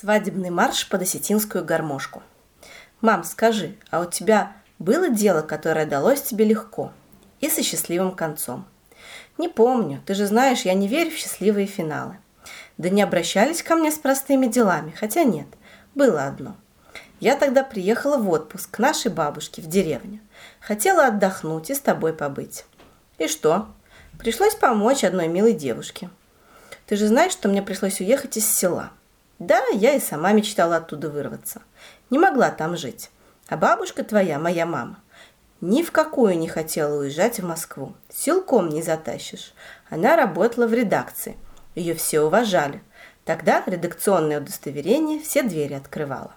Свадебный марш под осетинскую гармошку. «Мам, скажи, а у тебя было дело, которое далось тебе легко и со счастливым концом?» «Не помню. Ты же знаешь, я не верю в счастливые финалы. Да не обращались ко мне с простыми делами, хотя нет, было одно. Я тогда приехала в отпуск к нашей бабушке в деревню. Хотела отдохнуть и с тобой побыть. И что? Пришлось помочь одной милой девушке. Ты же знаешь, что мне пришлось уехать из села. Да, я и сама мечтала оттуда вырваться. Не могла там жить. А бабушка твоя, моя мама, ни в какую не хотела уезжать в Москву. Силком не затащишь. Она работала в редакции. Ее все уважали. Тогда редакционное удостоверение все двери открывало.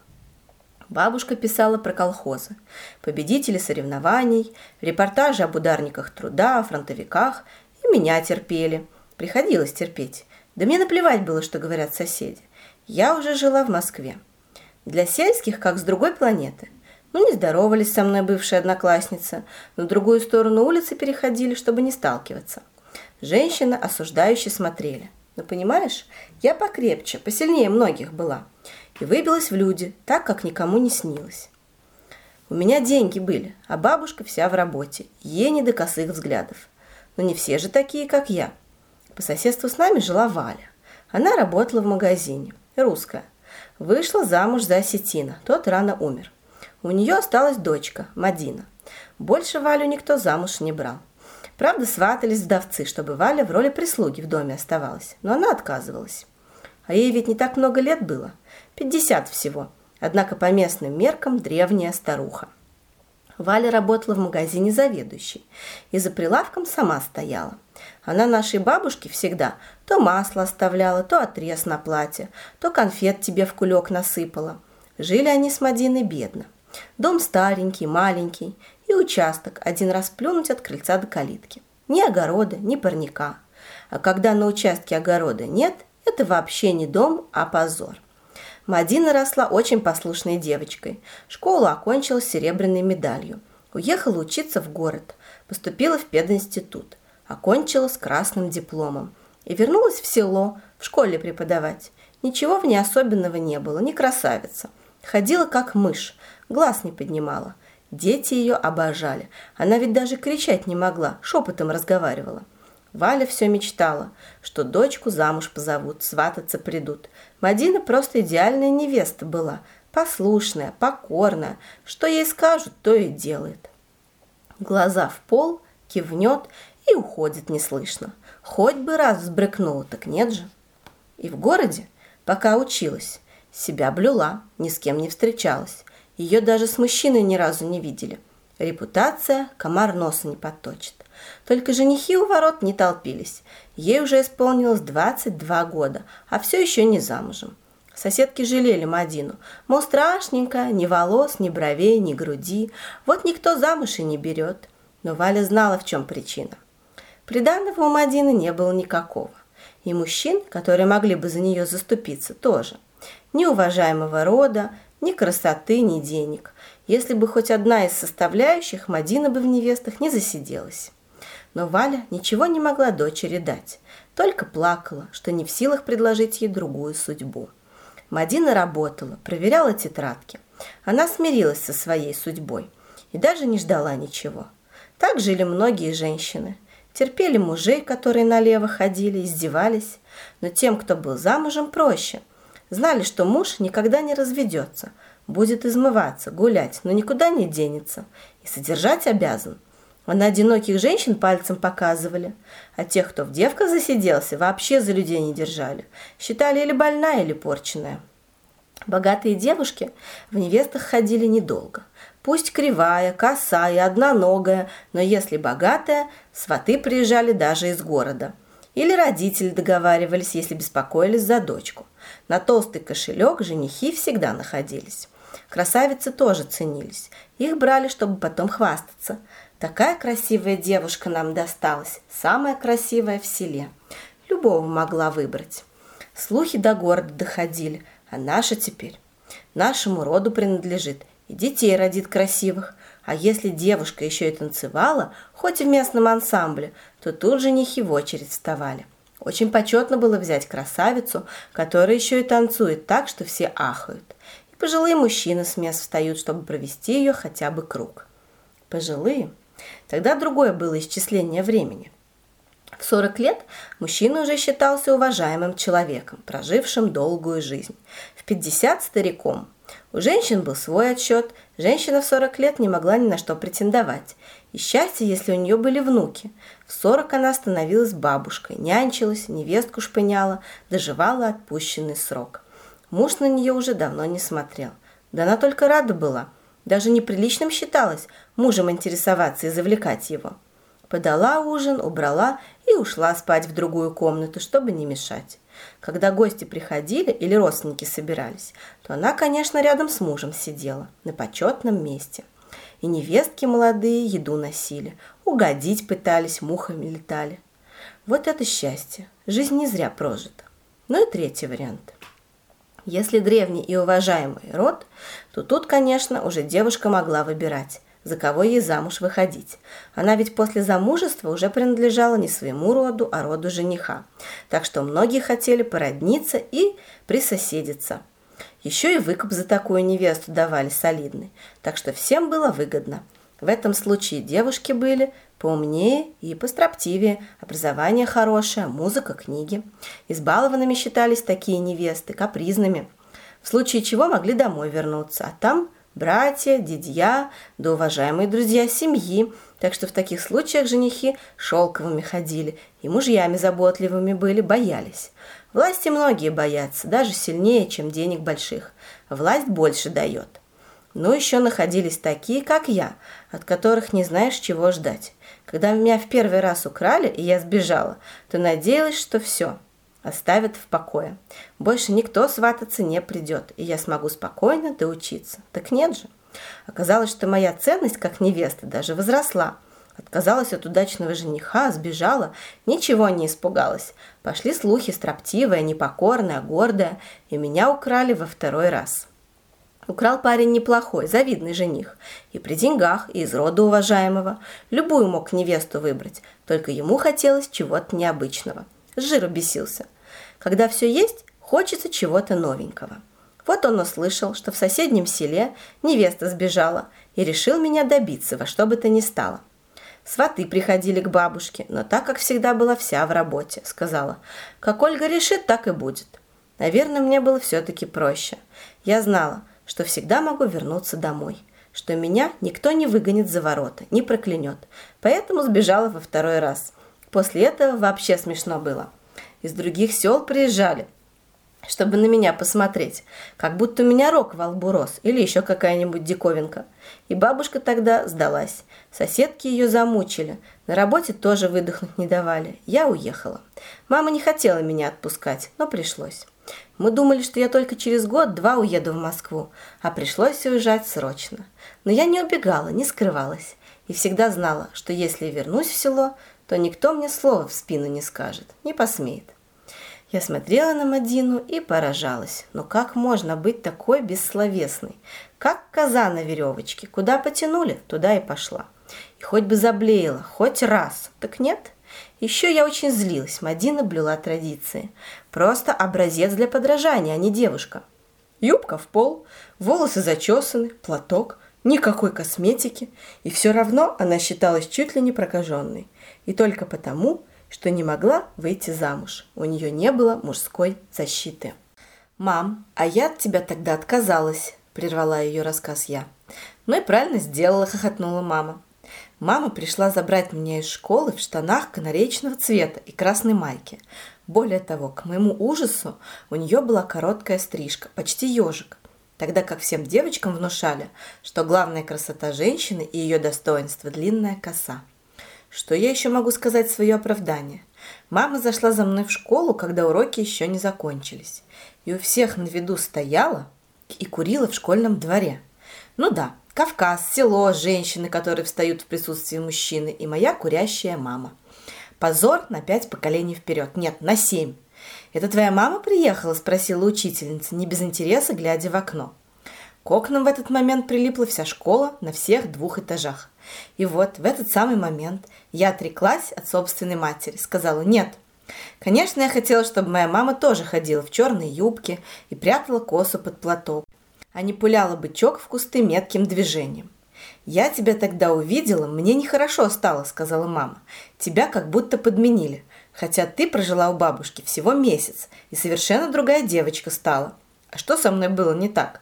Бабушка писала про колхозы, победители соревнований, репортажи об ударниках труда, о фронтовиках. И меня терпели. Приходилось терпеть. Да мне наплевать было, что говорят соседи. Я уже жила в Москве. Для сельских, как с другой планеты. Ну, не здоровались со мной бывшие одноклассницы, на другую сторону улицы переходили, чтобы не сталкиваться. Женщины осуждающе смотрели. Но понимаешь, я покрепче, посильнее многих была. И выбилась в люди, так, как никому не снилось. У меня деньги были, а бабушка вся в работе. Ей не до косых взглядов. Но не все же такие, как я. По соседству с нами жила Валя. Она работала в магазине русская. Вышла замуж за осетина, тот рано умер. У нее осталась дочка, Мадина. Больше Валю никто замуж не брал. Правда, сватались вдовцы, чтобы Валя в роли прислуги в доме оставалась, но она отказывалась. А ей ведь не так много лет было, 50 всего, однако по местным меркам древняя старуха. Валя работала в магазине заведующей и за прилавком сама стояла. Она нашей бабушке всегда то масло оставляла, то отрез на платье, то конфет тебе в кулек насыпала. Жили они с Мадиной бедно. Дом старенький, маленький, и участок один раз плюнуть от крыльца до калитки. Ни огорода, ни парника. А когда на участке огорода нет, это вообще не дом, а позор. Мадина росла очень послушной девочкой. Школу окончила серебряной медалью. Уехала учиться в город. Поступила в пединститут. Окончила с красным дипломом. И вернулась в село, в школе преподавать. Ничего в ней особенного не было, не красавица. Ходила как мышь, глаз не поднимала. Дети ее обожали. Она ведь даже кричать не могла, шепотом разговаривала. Валя все мечтала, что дочку замуж позовут, свататься придут. Мадина просто идеальная невеста была, послушная, покорная, что ей скажут, то и делает. Глаза в пол, кивнет и уходит неслышно. Хоть бы раз взбрыкнула, так нет же. И в городе, пока училась, себя блюла, ни с кем не встречалась. Ее даже с мужчиной ни разу не видели. Репутация комар носа не подточит. Только женихи у ворот не толпились. Ей уже исполнилось 22 года, а все еще не замужем. Соседки жалели Мадину. Мол, страшненько, ни волос, ни бровей, ни груди. Вот никто замуж и не берет. Но Валя знала, в чем причина. Приданного у Мадины не было никакого. И мужчин, которые могли бы за нее заступиться, тоже. Ни уважаемого рода, ни красоты, ни денег. Если бы хоть одна из составляющих, Мадина бы в невестах не засиделась. Но Валя ничего не могла дочери дать, только плакала, что не в силах предложить ей другую судьбу. Мадина работала, проверяла тетрадки. Она смирилась со своей судьбой и даже не ждала ничего. Так жили многие женщины. Терпели мужей, которые налево ходили, издевались. Но тем, кто был замужем, проще. Знали, что муж никогда не разведется, будет измываться, гулять, но никуда не денется. И содержать обязан – а на одиноких женщин пальцем показывали, а тех, кто в девках засиделся, вообще за людей не держали. Считали или больная, или порченная. Богатые девушки в невестах ходили недолго. Пусть кривая, косая, одноногая, но если богатая, сваты приезжали даже из города. Или родители договаривались, если беспокоились за дочку. На толстый кошелек женихи всегда находились. Красавицы тоже ценились. Их брали, чтобы потом хвастаться – Такая красивая девушка нам досталась, самая красивая в селе. Любого могла выбрать. Слухи до города доходили, а наша теперь нашему роду принадлежит и детей родит красивых. А если девушка еще и танцевала, хоть и в местном ансамбле, то тут женихи в очередь вставали. Очень почетно было взять красавицу, которая еще и танцует так, что все ахают. И пожилые мужчины с мест встают, чтобы провести ее хотя бы круг. Пожилые? Тогда другое было исчисление времени. В 40 лет мужчина уже считался уважаемым человеком, прожившим долгую жизнь. В 50 – стариком. У женщин был свой отчет, женщина в 40 лет не могла ни на что претендовать. И счастье, если у нее были внуки. В 40 она становилась бабушкой, нянчилась, невестку шпыняла, доживала отпущенный срок. Муж на нее уже давно не смотрел. Да она только рада была. Даже неприличным считалось мужем интересоваться и завлекать его. Подала ужин, убрала и ушла спать в другую комнату, чтобы не мешать. Когда гости приходили или родственники собирались, то она, конечно, рядом с мужем сидела, на почетном месте. И невестки молодые еду носили, угодить пытались, мухами летали. Вот это счастье. Жизнь не зря прожита. Ну и третий вариант. Если древний и уважаемый род, то тут, конечно, уже девушка могла выбирать, за кого ей замуж выходить. Она ведь после замужества уже принадлежала не своему роду, а роду жениха. Так что многие хотели породниться и присоседиться – еще и выкуп за такую невесту давали солидный, так что всем было выгодно. В этом случае девушки были поумнее и построптивее, образование хорошее, музыка, книги. Избалованными считались такие невесты, капризными, в случае чего могли домой вернуться, а там братья, дядья, да уважаемые друзья семьи, так что в таких случаях женихи шелковыми ходили и мужьями заботливыми были, боялись. Власти многие боятся, даже сильнее, чем денег больших. Власть больше дает. Но еще находились такие, как я, от которых не знаешь, чего ждать. Когда меня в первый раз украли, и я сбежала, то надеялась, что все, оставят в покое. Больше никто свататься не придет, и я смогу спокойно доучиться. Так нет же. Оказалось, что моя ценность как невеста даже возросла – Отказалась от удачного жениха, сбежала, ничего не испугалась. Пошли слухи, строптивая, непокорная, гордая, и меня украли во второй раз. Украл парень неплохой, завидный жених. И при деньгах, и из рода уважаемого. Любую мог невесту выбрать, только ему хотелось чего-то необычного. С жиру бесился. Когда все есть, хочется чего-то новенького. Вот он услышал, что в соседнем селе невеста сбежала, и решил меня добиться во что бы то ни стало. Сваты приходили к бабушке, но так, как всегда, была вся в работе. Сказала, как Ольга решит, так и будет. Наверное, мне было все-таки проще. Я знала, что всегда могу вернуться домой, что меня никто не выгонит за ворота, не проклянет. Поэтому сбежала во второй раз. После этого вообще смешно было. Из других сел приезжали, чтобы на меня посмотреть, как будто у меня рог во лбу рос или еще какая-нибудь диковинка. И бабушка тогда сдалась. Соседки ее замучили. На работе тоже выдохнуть не давали. Я уехала. Мама не хотела меня отпускать, но пришлось. Мы думали, что я только через год-два уеду в Москву, а пришлось уезжать срочно. Но я не убегала, не скрывалась. И всегда знала, что если вернусь в село, то никто мне слова в спину не скажет, не посмеет. Я смотрела на Мадину и поражалась. Но как можно быть такой бессловесной? Как коза на веревочке. Куда потянули, туда и пошла. И хоть бы заблеяла, хоть раз. Так нет. Еще я очень злилась. Мадина блюла традиции. Просто образец для подражания, а не девушка. Юбка в пол, волосы зачесаны, платок, никакой косметики. И все равно она считалась чуть ли не прокаженной. И только потому, что не могла выйти замуж. У нее не было мужской защиты. «Мам, а я от тебя тогда отказалась», – прервала ее рассказ я. «Ну и правильно сделала», – хохотнула мама. Мама пришла забрать меня из школы в штанах канаречного цвета и красной майке. Более того, к моему ужасу, у нее была короткая стрижка, почти ежик, тогда как всем девочкам внушали, что главная красота женщины и ее достоинство – длинная коса. Что я еще могу сказать свое оправдание? Мама зашла за мной в школу, когда уроки еще не закончились. И у всех на виду стояла и курила в школьном дворе. Ну да, Кавказ, село, женщины, которые встают в присутствии мужчины, и моя курящая мама. Позор на пять поколений вперед. Нет, на семь. «Это твоя мама приехала?» – спросила учительница, не без интереса, глядя в окно. К окнам в этот момент прилипла вся школа на всех двух этажах. И вот в этот самый момент я отреклась от собственной матери, сказала «нет». Конечно, я хотела, чтобы моя мама тоже ходила в черной юбке и прятала косу под платок, а не пуляла бычок в кусты метким движением. «Я тебя тогда увидела, мне нехорошо стало», — сказала мама. «Тебя как будто подменили, хотя ты прожила у бабушки всего месяц, и совершенно другая девочка стала. А что со мной было не так?»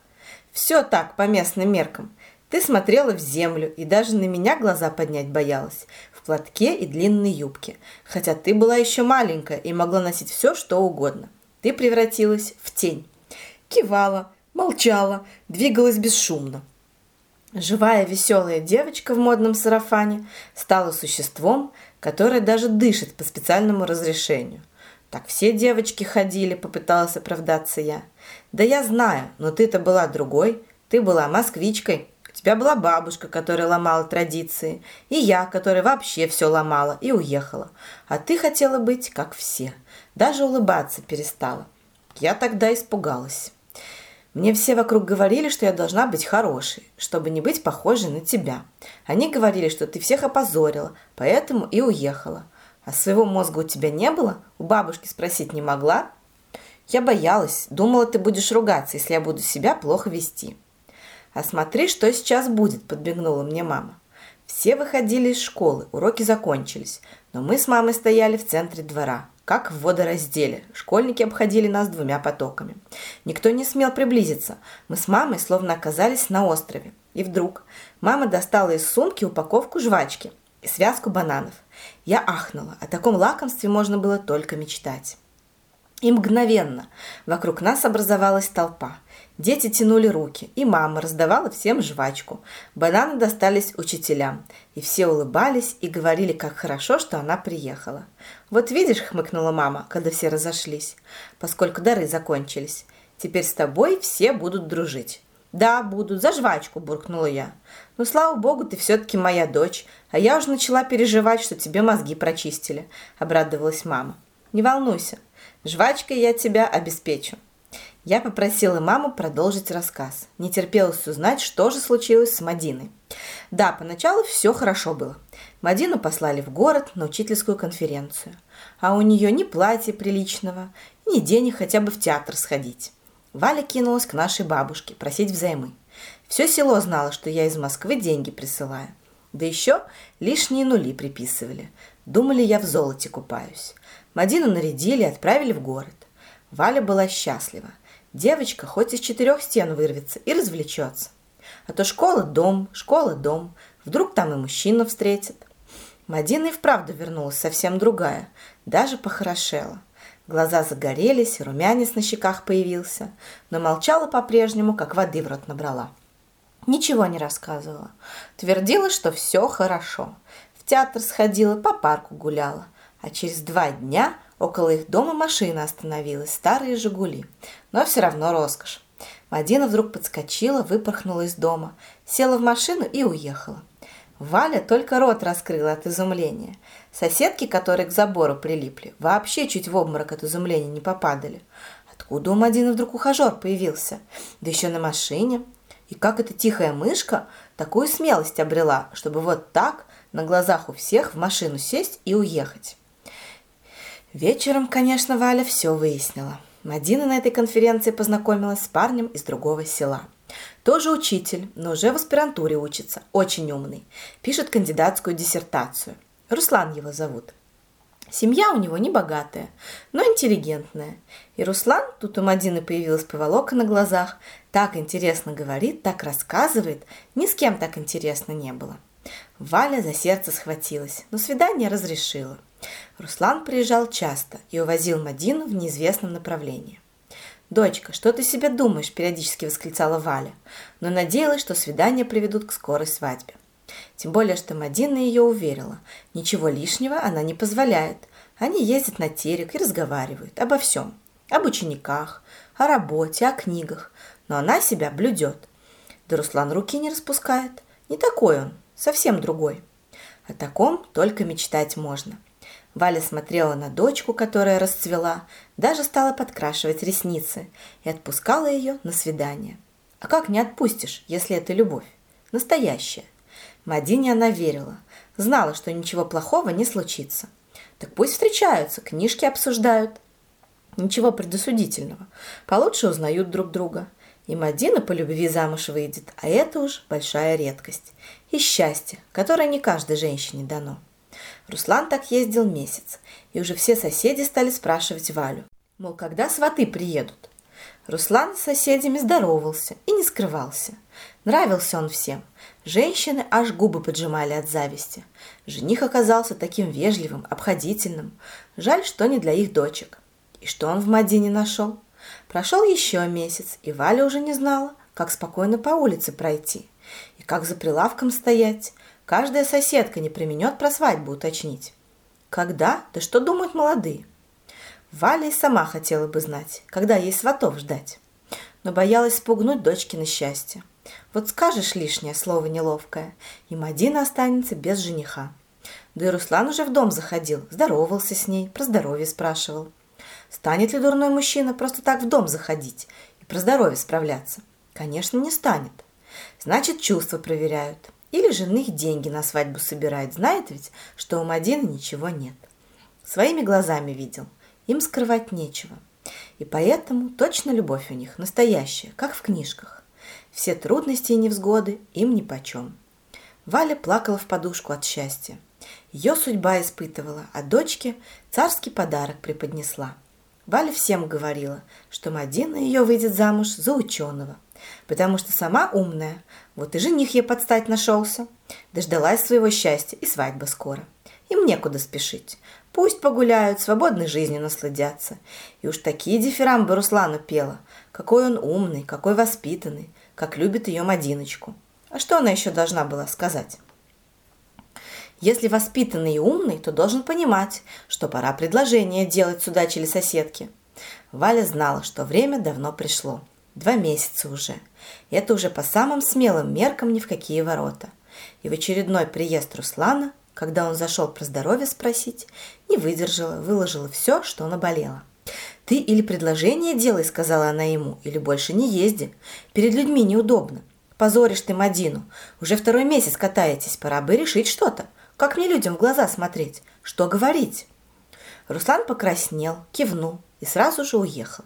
«Все так, по местным меркам. Ты смотрела в землю и даже на меня глаза поднять боялась, в платке и длинной юбке, хотя ты была еще маленькая и могла носить все, что угодно. Ты превратилась в тень. Кивала, молчала, двигалась бесшумно. Живая веселая девочка в модном сарафане стала существом, которое даже дышит по специальному разрешению. Так все девочки ходили, попыталась оправдаться я. Да я знаю, но ты-то была другой. Ты была москвичкой, у тебя была бабушка, которая ломала традиции, и я, которая вообще все ломала и уехала. А ты хотела быть как все. Даже улыбаться перестала. Я тогда испугалась. Мне все вокруг говорили, что я должна быть хорошей, чтобы не быть похожей на тебя. Они говорили, что ты всех опозорила, поэтому и уехала. А своего мозга у тебя не было? У бабушки спросить не могла? Я боялась, думала, ты будешь ругаться, если я буду себя плохо вести. «А смотри, что сейчас будет», – подбегнула мне мама. Все выходили из школы, уроки закончились, но мы с мамой стояли в центре двора, как в водоразделе. Школьники обходили нас двумя потоками. Никто не смел приблизиться. Мы с мамой словно оказались на острове. И вдруг мама достала из сумки упаковку жвачки и связку бананов. Я ахнула. О таком лакомстве можно было только мечтать. И мгновенно вокруг нас образовалась толпа. Дети тянули руки, и мама раздавала всем жвачку. Бананы достались учителям, и все улыбались и говорили, как хорошо, что она приехала. «Вот видишь», — хмыкнула мама, когда все разошлись, поскольку дары закончились. «Теперь с тобой все будут дружить». «Да, будут, за жвачку», – буркнула я. «Ну, слава богу, ты все-таки моя дочь, а я уже начала переживать, что тебе мозги прочистили», – обрадовалась мама. «Не волнуйся, жвачкой я тебя обеспечу». Я попросила маму продолжить рассказ. Не терпелось узнать, что же случилось с Мадиной. Да, поначалу все хорошо было. Мадину послали в город на учительскую конференцию. А у нее ни платья приличного, ни денег хотя бы в театр сходить. Валя кинулась к нашей бабушке просить взаймы. Все село знало, что я из Москвы деньги присылаю. Да еще лишние нули приписывали. Думали, я в золоте купаюсь. Мадину нарядили и отправили в город. Валя была счастлива. Девочка хоть из четырех стен вырвется и развлечется. А то школа – дом, школа – дом. Вдруг там и мужчина встретит. Мадина и вправду вернулась совсем другая, даже похорошела. Глаза загорелись, румянец на щеках появился, но молчала по-прежнему, как воды в рот набрала. Ничего не рассказывала. Твердила, что все хорошо. В театр сходила, по парку гуляла. А через два дня – Около их дома машина остановилась, старые «Жигули». Но все равно роскошь. Мадина вдруг подскочила, выпорхнула из дома, села в машину и уехала. Валя только рот раскрыла от изумления. Соседки, которые к забору прилипли, вообще чуть в обморок от изумления не попадали. Откуда у Мадины вдруг ухажер появился? Да еще на машине. И как эта тихая мышка такую смелость обрела, чтобы вот так на глазах у всех в машину сесть и уехать? Вечером, конечно, Валя все выяснила. Мадина на этой конференции познакомилась с парнем из другого села. Тоже учитель, но уже в аспирантуре учится, очень умный. Пишет кандидатскую диссертацию. Руслан его зовут. Семья у него не богатая, но интеллигентная. И Руслан, тут у Мадины появилась поволока на глазах, так интересно говорит, так рассказывает, ни с кем так интересно не было. Валя за сердце схватилась, но свидание разрешила. Руслан приезжал часто и увозил Мадину в неизвестном направлении. «Дочка, что ты себе думаешь?» – периодически восклицала Валя, но надеялась, что свидания приведут к скорой свадьбе. Тем более, что Мадина ее уверила, ничего лишнего она не позволяет. Они ездят на терек и разговаривают обо всем. Об учениках, о работе, о книгах. Но она себя блюдет. Да Руслан руки не распускает. Не такой он, совсем другой. О таком только мечтать можно – Валя смотрела на дочку, которая расцвела, даже стала подкрашивать ресницы и отпускала ее на свидание. А как не отпустишь, если это любовь? Настоящая. Мадине она верила, знала, что ничего плохого не случится. Так пусть встречаются, книжки обсуждают. Ничего предосудительного. Получше узнают друг друга. И Мадина по любви замуж выйдет, а это уж большая редкость. И счастье, которое не каждой женщине дано. Руслан так ездил месяц, и уже все соседи стали спрашивать Валю. Мол, когда сваты приедут? Руслан с соседями здоровался и не скрывался. Нравился он всем. Женщины аж губы поджимали от зависти. Жених оказался таким вежливым, обходительным. Жаль, что не для их дочек. И что он в Мадине нашел? Прошел еще месяц, и Валя уже не знала, как спокойно по улице пройти и как за прилавком стоять. Каждая соседка не применет про свадьбу уточнить. Когда? Да что думают молодые? Валя и сама хотела бы знать, когда ей сватов ждать. Но боялась спугнуть дочки на счастье. Вот скажешь лишнее слово неловкое, и Мадина останется без жениха. Да и Руслан уже в дом заходил, здоровался с ней, про здоровье спрашивал. Станет ли дурной мужчина просто так в дом заходить и про здоровье справляться? Конечно, не станет. Значит, чувства проверяют. Или жених деньги на свадьбу собирает. Знает ведь, что у Мадины ничего нет. Своими глазами видел. Им скрывать нечего. И поэтому точно любовь у них настоящая, как в книжках. Все трудности и невзгоды им нипочем. Валя плакала в подушку от счастья. Ее судьба испытывала, а дочке царский подарок преподнесла – Валя всем говорила, что Мадина ее выйдет замуж за ученого, потому что сама умная, вот и жених ей подстать нашелся. Дождалась своего счастья и свадьба скоро. Им некуда спешить. Пусть погуляют, свободной жизнью насладятся. И уж такие дифирамбы Руслану пела. Какой он умный, какой воспитанный, как любит ее Мадиночку. А что она еще должна была сказать? Если воспитанный и умный, то должен понимать, что пора предложение делать судачили соседки. Валя знала, что время давно пришло. Два месяца уже. И это уже по самым смелым меркам ни в какие ворота. И в очередной приезд Руслана, когда он зашел про здоровье спросить, не выдержала, выложила все, что наболело. «Ты или предложение делай», — сказала она ему, — «или больше не езди. Перед людьми неудобно. Позоришь ты Мадину. Уже второй месяц катаетесь, пора бы решить что-то. Как мне людям в глаза смотреть? Что говорить? Руслан покраснел, кивнул и сразу же уехал.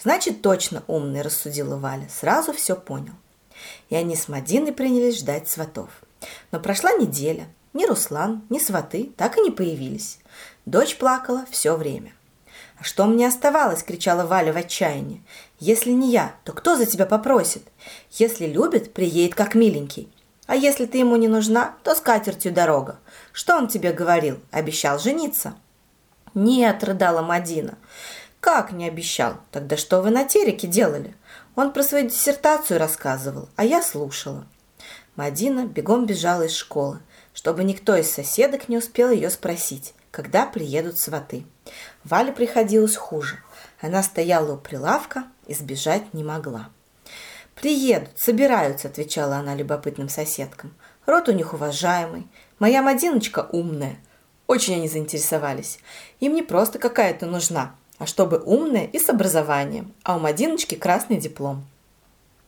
Значит, точно умный, рассудила Валя, сразу все понял. И они с Мадиной принялись ждать сватов. Но прошла неделя, ни Руслан, ни сваты так и не появились. Дочь плакала все время. «А что мне оставалось?» – кричала Валя в отчаянии. «Если не я, то кто за тебя попросит? Если любит, приедет как миленький. А если ты ему не нужна, то с катертью дорога. Что он тебе говорил? Обещал жениться?» «Нет», — рыдала Мадина. «Как не обещал? Тогда что вы на тереке делали?» Он про свою диссертацию рассказывал, а я слушала. Мадина бегом бежала из школы, чтобы никто из соседок не успел ее спросить, когда приедут сваты. Вале приходилось хуже. Она стояла у прилавка и сбежать не могла. «Приедут, собираются», – отвечала она любопытным соседкам. «Рот у них уважаемый. Моя Мадиночка умная». Очень они заинтересовались. Им не просто какая-то нужна, а чтобы умная и с образованием, а у Мадиночки красный диплом.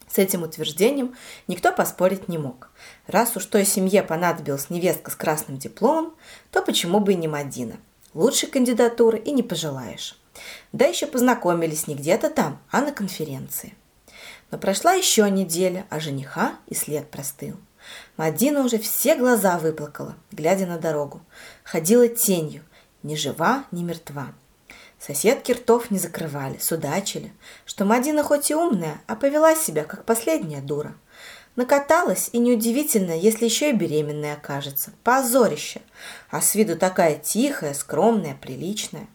С этим утверждением никто поспорить не мог. Раз уж той семье понадобилась невестка с красным дипломом, то почему бы и не Мадина? Лучшей кандидатуры и не пожелаешь. Да еще познакомились не где-то там, а на конференции. Но прошла еще неделя, а жениха и след простыл. Мадина уже все глаза выплакала, глядя на дорогу. Ходила тенью, ни жива, ни мертва. Соседки ртов не закрывали, судачили, что Мадина хоть и умная, а повела себя, как последняя дура. Накаталась, и неудивительно, если еще и беременная окажется. Позорище! А с виду такая тихая, скромная, приличная.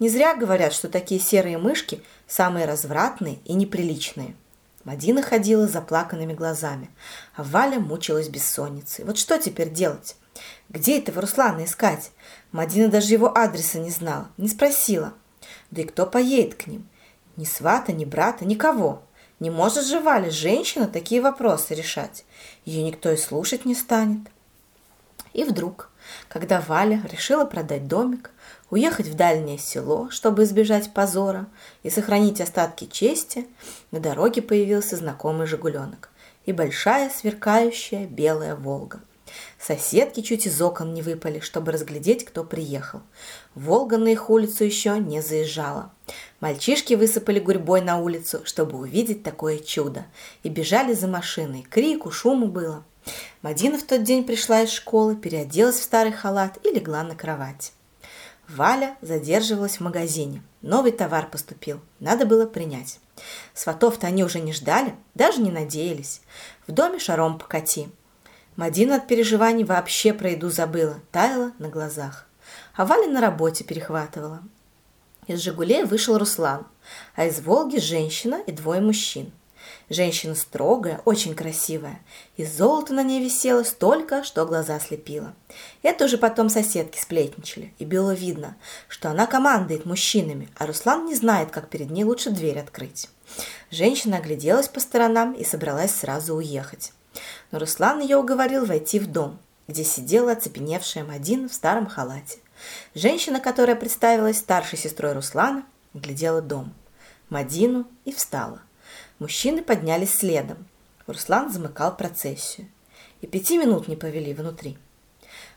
Не зря говорят, что такие серые мышки самые развратные и неприличные. Мадина ходила заплаканными глазами, а Валя мучилась бессонницей. Вот что теперь делать? Где этого Руслана искать? Мадина даже его адреса не знала, не спросила. Да и кто поедет к ним? Ни свата, ни брата, никого. Не может же Валя, женщина, такие вопросы решать. Ее никто и слушать не станет. И вдруг, когда Валя решила продать домик, уехать в дальнее село, чтобы избежать позора и сохранить остатки чести, на дороге появился знакомый «Жигуленок» и большая сверкающая белая «Волга». Соседки чуть из окон не выпали, чтобы разглядеть, кто приехал. Волга на их улицу еще не заезжала. Мальчишки высыпали гурьбой на улицу, чтобы увидеть такое чудо, и бежали за машиной. Крику, шуму было. Мадина в тот день пришла из школы, переоделась в старый халат и легла на кровать. Валя задерживалась в магазине. Новый товар поступил, надо было принять. Сватов-то они уже не ждали, даже не надеялись. В доме шаром покати. Мадина от переживаний вообще про еду забыла, таяла на глазах. А Валя на работе перехватывала. Из «Жигулей» вышел Руслан, а из «Волги» женщина и двое мужчин. Женщина строгая, очень красивая, и золото на ней висело столько, что глаза слепило. Это уже потом соседки сплетничали, и было видно, что она командует мужчинами, а Руслан не знает, как перед ней лучше дверь открыть. Женщина огляделась по сторонам и собралась сразу уехать но Руслан ее уговорил войти в дом, где сидела оцепеневшая Мадина в старом халате. Женщина, которая представилась старшей сестрой Руслана, глядела дом, Мадину и встала. Мужчины поднялись следом. Руслан замыкал процессию. И пяти минут не повели внутри.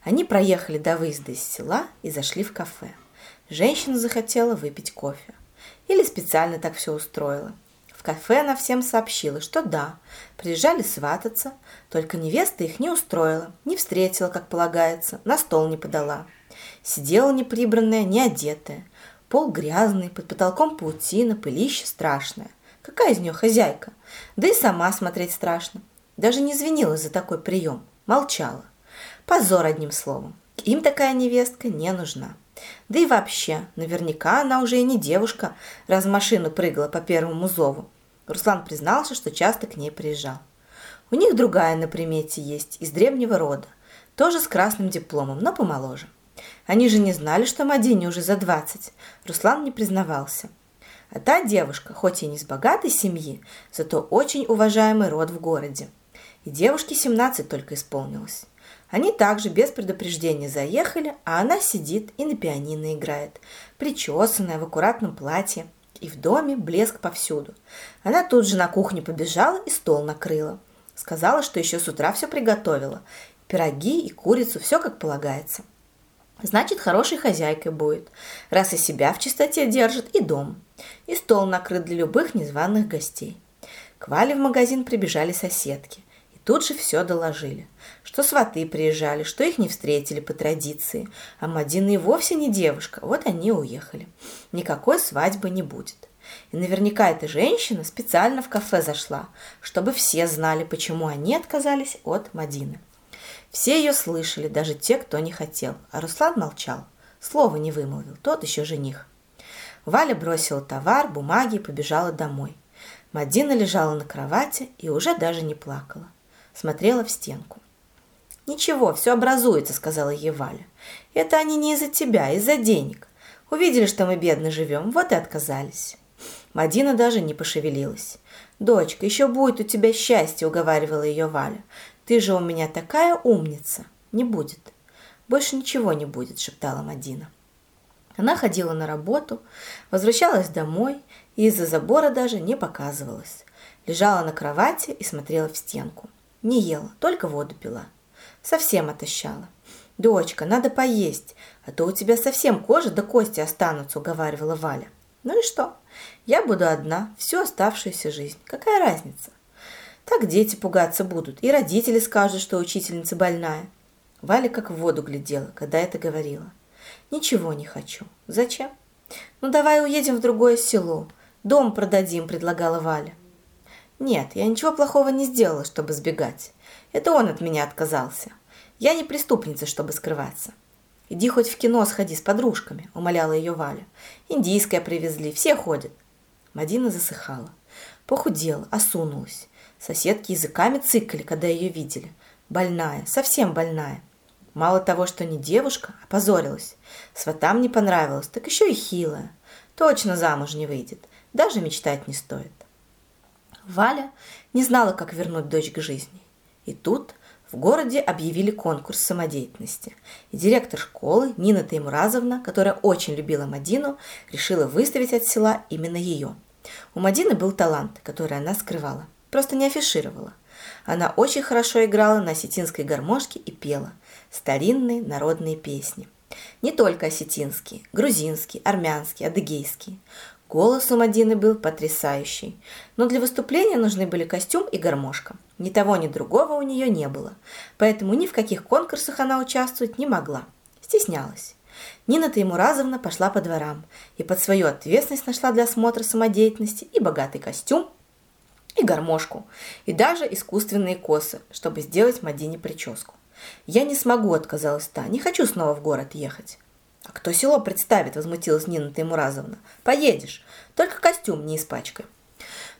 Они проехали до выезда из села и зашли в кафе. Женщина захотела выпить кофе. Или специально так все устроила – кафе она всем сообщила, что да, приезжали свататься, только невеста их не устроила, не встретила, как полагается, на стол не подала. Сидела неприбранная, неодетая, пол грязный, под потолком паутина, пылище страшное. Какая из нее хозяйка? Да и сама смотреть страшно. Даже не извинилась за такой прием, молчала. Позор одним словом. Им такая невестка не нужна. Да и вообще, наверняка она уже и не девушка, раз в машину прыгала по первому зову. Руслан признался, что часто к ней приезжал. У них другая на примете есть, из древнего рода, тоже с красным дипломом, но помоложе. Они же не знали, что Мадине уже за 20. Руслан не признавался. А та девушка, хоть и не с богатой семьи, зато очень уважаемый род в городе. И девушке 17 только исполнилось. Они также без предупреждения заехали, а она сидит и на пианино играет, причесанная в аккуратном платье, и в доме блеск повсюду. Она тут же на кухню побежала и стол накрыла. Сказала, что еще с утра все приготовила. Пироги и курицу, все как полагается. Значит, хорошей хозяйкой будет, раз и себя в чистоте держит, и дом. И стол накрыт для любых незваных гостей. К Вале в магазин прибежали соседки. И тут же все доложили что сваты приезжали, что их не встретили по традиции, а Мадина и вовсе не девушка, вот они уехали. Никакой свадьбы не будет. И наверняка эта женщина специально в кафе зашла, чтобы все знали, почему они отказались от Мадины. Все ее слышали, даже те, кто не хотел, а Руслан молчал, слова не вымолвил, тот еще жених. Валя бросила товар, бумаги и побежала домой. Мадина лежала на кровати и уже даже не плакала. Смотрела в стенку. «Ничего, все образуется», — сказала ей Валя. «Это они не из-за тебя, из-за денег. Увидели, что мы бедно живем, вот и отказались». Мадина даже не пошевелилась. «Дочка, еще будет у тебя счастье», — уговаривала ее Валя. «Ты же у меня такая умница». «Не будет». «Больше ничего не будет», — шептала Мадина. Она ходила на работу, возвращалась домой и из-за забора даже не показывалась. Лежала на кровати и смотрела в стенку. Не ела, только воду пила. Совсем отощала. «Дочка, надо поесть, а то у тебя совсем кожа до кости останутся», — уговаривала Валя. «Ну и что? Я буду одна всю оставшуюся жизнь. Какая разница? Так дети пугаться будут, и родители скажут, что учительница больная». Валя как в воду глядела, когда это говорила. «Ничего не хочу. Зачем?» «Ну давай уедем в другое село. Дом продадим», — предлагала Валя. «Нет, я ничего плохого не сделала, чтобы сбегать. Это он от меня отказался. Я не преступница, чтобы скрываться. Иди хоть в кино сходи с подружками, умоляла ее Валя. Индийское привезли, все ходят. Мадина засыхала. Похудела, осунулась. Соседки языками цикали, когда ее видели. Больная, совсем больная. Мало того, что не девушка, опозорилась. Сватам не понравилось, так еще и хилая. Точно замуж не выйдет. Даже мечтать не стоит. Валя не знала, как вернуть дочь к жизни. И тут в городе объявили конкурс самодеятельности. И директор школы Нина Таймуразовна, которая очень любила Мадину, решила выставить от села именно ее. У Мадины был талант, который она скрывала, просто не афишировала. Она очень хорошо играла на осетинской гармошке и пела старинные народные песни. Не только осетинские, грузинские, армянские, адыгейские. Голос у Мадины был потрясающий, но для выступления нужны были костюм и гармошка. Ни того, ни другого у нее не было, поэтому ни в каких конкурсах она участвовать не могла. Стеснялась. Нина Таймуразовна пошла по дворам и под свою ответственность нашла для осмотра самодеятельности и богатый костюм, и гармошку, и даже искусственные косы, чтобы сделать Мадине прическу. «Я не смогу», — отказалась та, — «не хочу снова в город ехать». «А кто село представит?» – возмутилась Нина Таймуразовна. «Поедешь, только костюм не испачкай».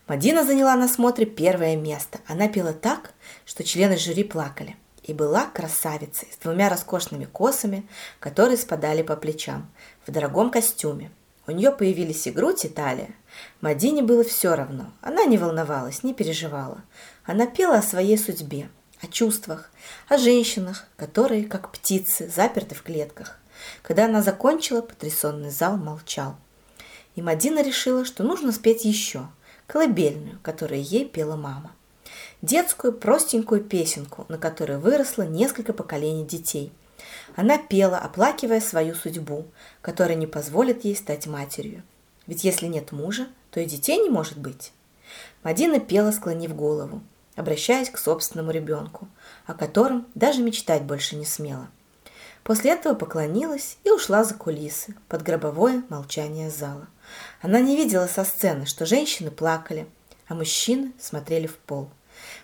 Мадина заняла на смотре первое место. Она пела так, что члены жюри плакали. И была красавицей с двумя роскошными косами, которые спадали по плечам, в дорогом костюме. У нее появились и грудь, и талия. Мадине было все равно. Она не волновалась, не переживала. Она пела о своей судьбе, о чувствах, о женщинах, которые, как птицы, заперты в клетках. Когда она закончила, потрясенный зал молчал. И Мадина решила, что нужно спеть еще, колыбельную, которую ей пела мама. Детскую простенькую песенку, на которой выросло несколько поколений детей. Она пела, оплакивая свою судьбу, которая не позволит ей стать матерью. Ведь если нет мужа, то и детей не может быть. Мадина пела, склонив голову, обращаясь к собственному ребенку, о котором даже мечтать больше не смела. После этого поклонилась и ушла за кулисы, под гробовое молчание зала. Она не видела со сцены, что женщины плакали, а мужчины смотрели в пол.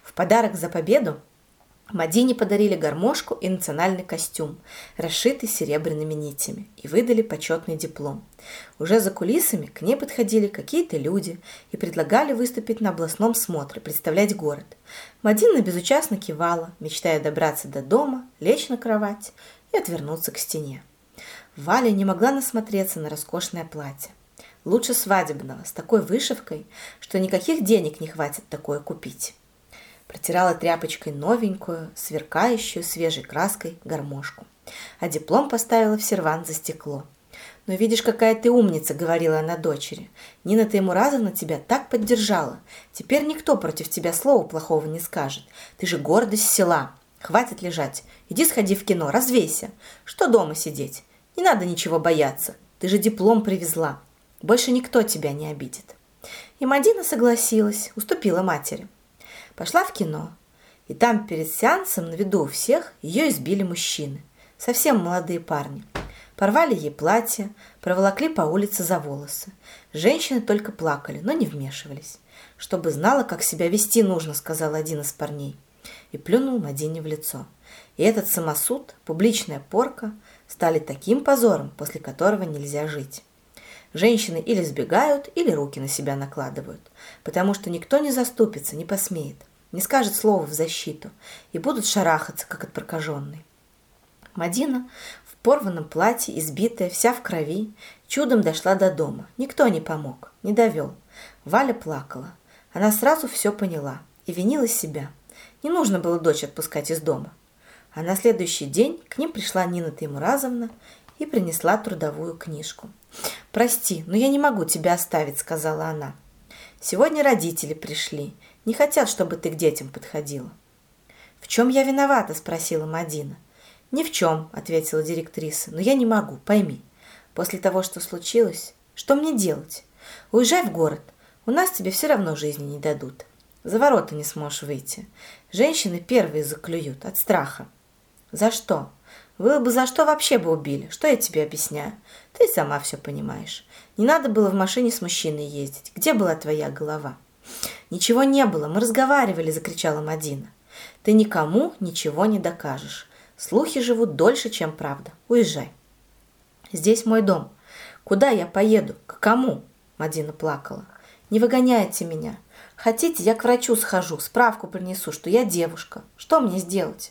В подарок за победу Мадине подарили гармошку и национальный костюм, расшитый серебряными нитями, и выдали почетный диплом. Уже за кулисами к ней подходили какие-то люди и предлагали выступить на областном смотре, представлять город. Мадина безучастно кивала, мечтая добраться до дома, лечь на кровать и отвернуться к стене. Валя не могла насмотреться на роскошное платье. Лучше свадебного, с такой вышивкой, что никаких денег не хватит такое купить. Протирала тряпочкой новенькую, сверкающую свежей краской гармошку. А диплом поставила в сервант за стекло. «Ну, видишь, какая ты умница», — говорила она дочери. «Нина Таймуразовна тебя так поддержала. Теперь никто против тебя слова плохого не скажет. Ты же гордость села. Хватит лежать. Иди сходи в кино, развейся. Что дома сидеть? Не надо ничего бояться. Ты же диплом привезла. Больше никто тебя не обидит. И Мадина согласилась, уступила матери. Пошла в кино. И там перед сеансом на виду у всех ее избили мужчины. Совсем молодые парни. Порвали ей платье, проволокли по улице за волосы. Женщины только плакали, но не вмешивались. «Чтобы знала, как себя вести нужно», — сказал один из парней и плюнул Мадине в лицо. И этот самосуд, публичная порка, стали таким позором, после которого нельзя жить. Женщины или сбегают, или руки на себя накладывают, потому что никто не заступится, не посмеет, не скажет слова в защиту и будут шарахаться, как от прокаженной. Мадина в порванном платье, избитая, вся в крови, чудом дошла до дома. Никто не помог, не довел. Валя плакала. Она сразу все поняла и винила себя – не нужно было дочь отпускать из дома. А на следующий день к ним пришла Нина Таймуразовна и принесла трудовую книжку. «Прости, но я не могу тебя оставить», — сказала она. «Сегодня родители пришли. Не хотят, чтобы ты к детям подходила». «В чем я виновата?» — спросила Мадина. «Ни в чем», — ответила директриса. «Но я не могу, пойми. После того, что случилось, что мне делать? Уезжай в город. У нас тебе все равно жизни не дадут. За ворота не сможешь выйти. Женщины первые заклюют от страха. За что? Вы бы за что вообще бы убили? Что я тебе объясняю? Ты сама все понимаешь. Не надо было в машине с мужчиной ездить. Где была твоя голова? Ничего не было, мы разговаривали, закричала Мадина. Ты никому ничего не докажешь. Слухи живут дольше, чем правда. Уезжай. Здесь мой дом. Куда я поеду? К кому? Мадина плакала. Не выгоняйте меня. Хотите, я к врачу схожу, справку принесу, что я девушка. Что мне сделать?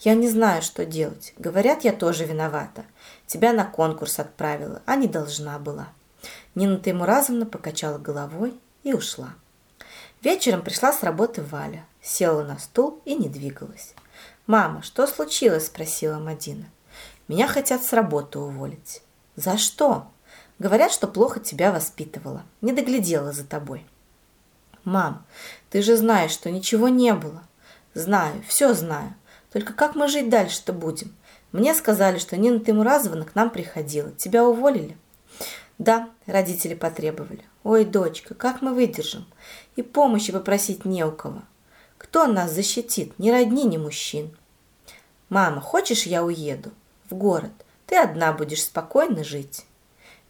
Я не знаю, что делать. Говорят, я тоже виновата. Тебя на конкурс отправила, а не должна была. Нина Таймуразовна покачала головой и ушла. Вечером пришла с работы Валя, села на стул и не двигалась. «Мама, что случилось?» – спросила Мадина. «Меня хотят с работы уволить». «За что?» «Говорят, что плохо тебя воспитывала, не доглядела за тобой». Мам, ты же знаешь, что ничего не было. Знаю, все знаю. Только как мы жить дальше-то будем? Мне сказали, что Нина Тимуразовна к нам приходила. Тебя уволили? Да, родители потребовали. Ой, дочка, как мы выдержим? И помощи попросить не у кого. Кто нас защитит? Ни родни, ни мужчин. Мама, хочешь, я уеду? В город. Ты одна будешь спокойно жить.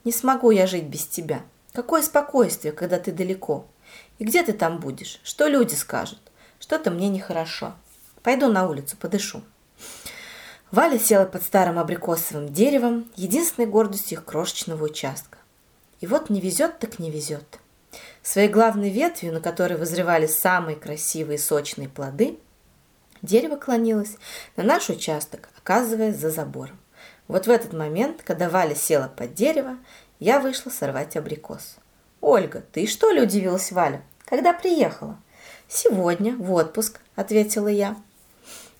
Не смогу я жить без тебя. Какое спокойствие, когда ты далеко. И где ты там будешь? Что люди скажут? Что-то мне нехорошо. Пойду на улицу, подышу. Валя села под старым абрикосовым деревом, единственной гордостью их крошечного участка. И вот не везет, так не везет. Своей главной ветвью, на которой вызревали самые красивые сочные плоды, дерево клонилось на наш участок, оказываясь за забором. Вот в этот момент, когда Валя села под дерево, я вышла сорвать абрикос. «Ольга, ты что ли?» – удивилась Валя. «Когда приехала?» «Сегодня, в отпуск», – ответила я.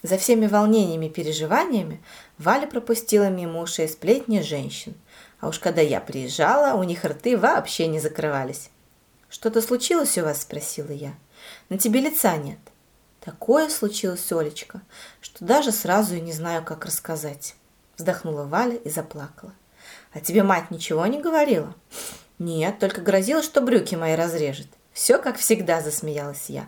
За всеми волнениями и переживаниями Валя пропустила мимо ушей сплетни женщин. А уж когда я приезжала, у них рты вообще не закрывались. «Что-то случилось у вас?» – спросила я. «На тебе лица нет». Такое случилось, Олечка, что даже сразу и не знаю, как рассказать. Вздохнула Валя и заплакала. А тебе мать ничего не говорила? Нет, только грозила, что брюки мои разрежет. Все как всегда, засмеялась я.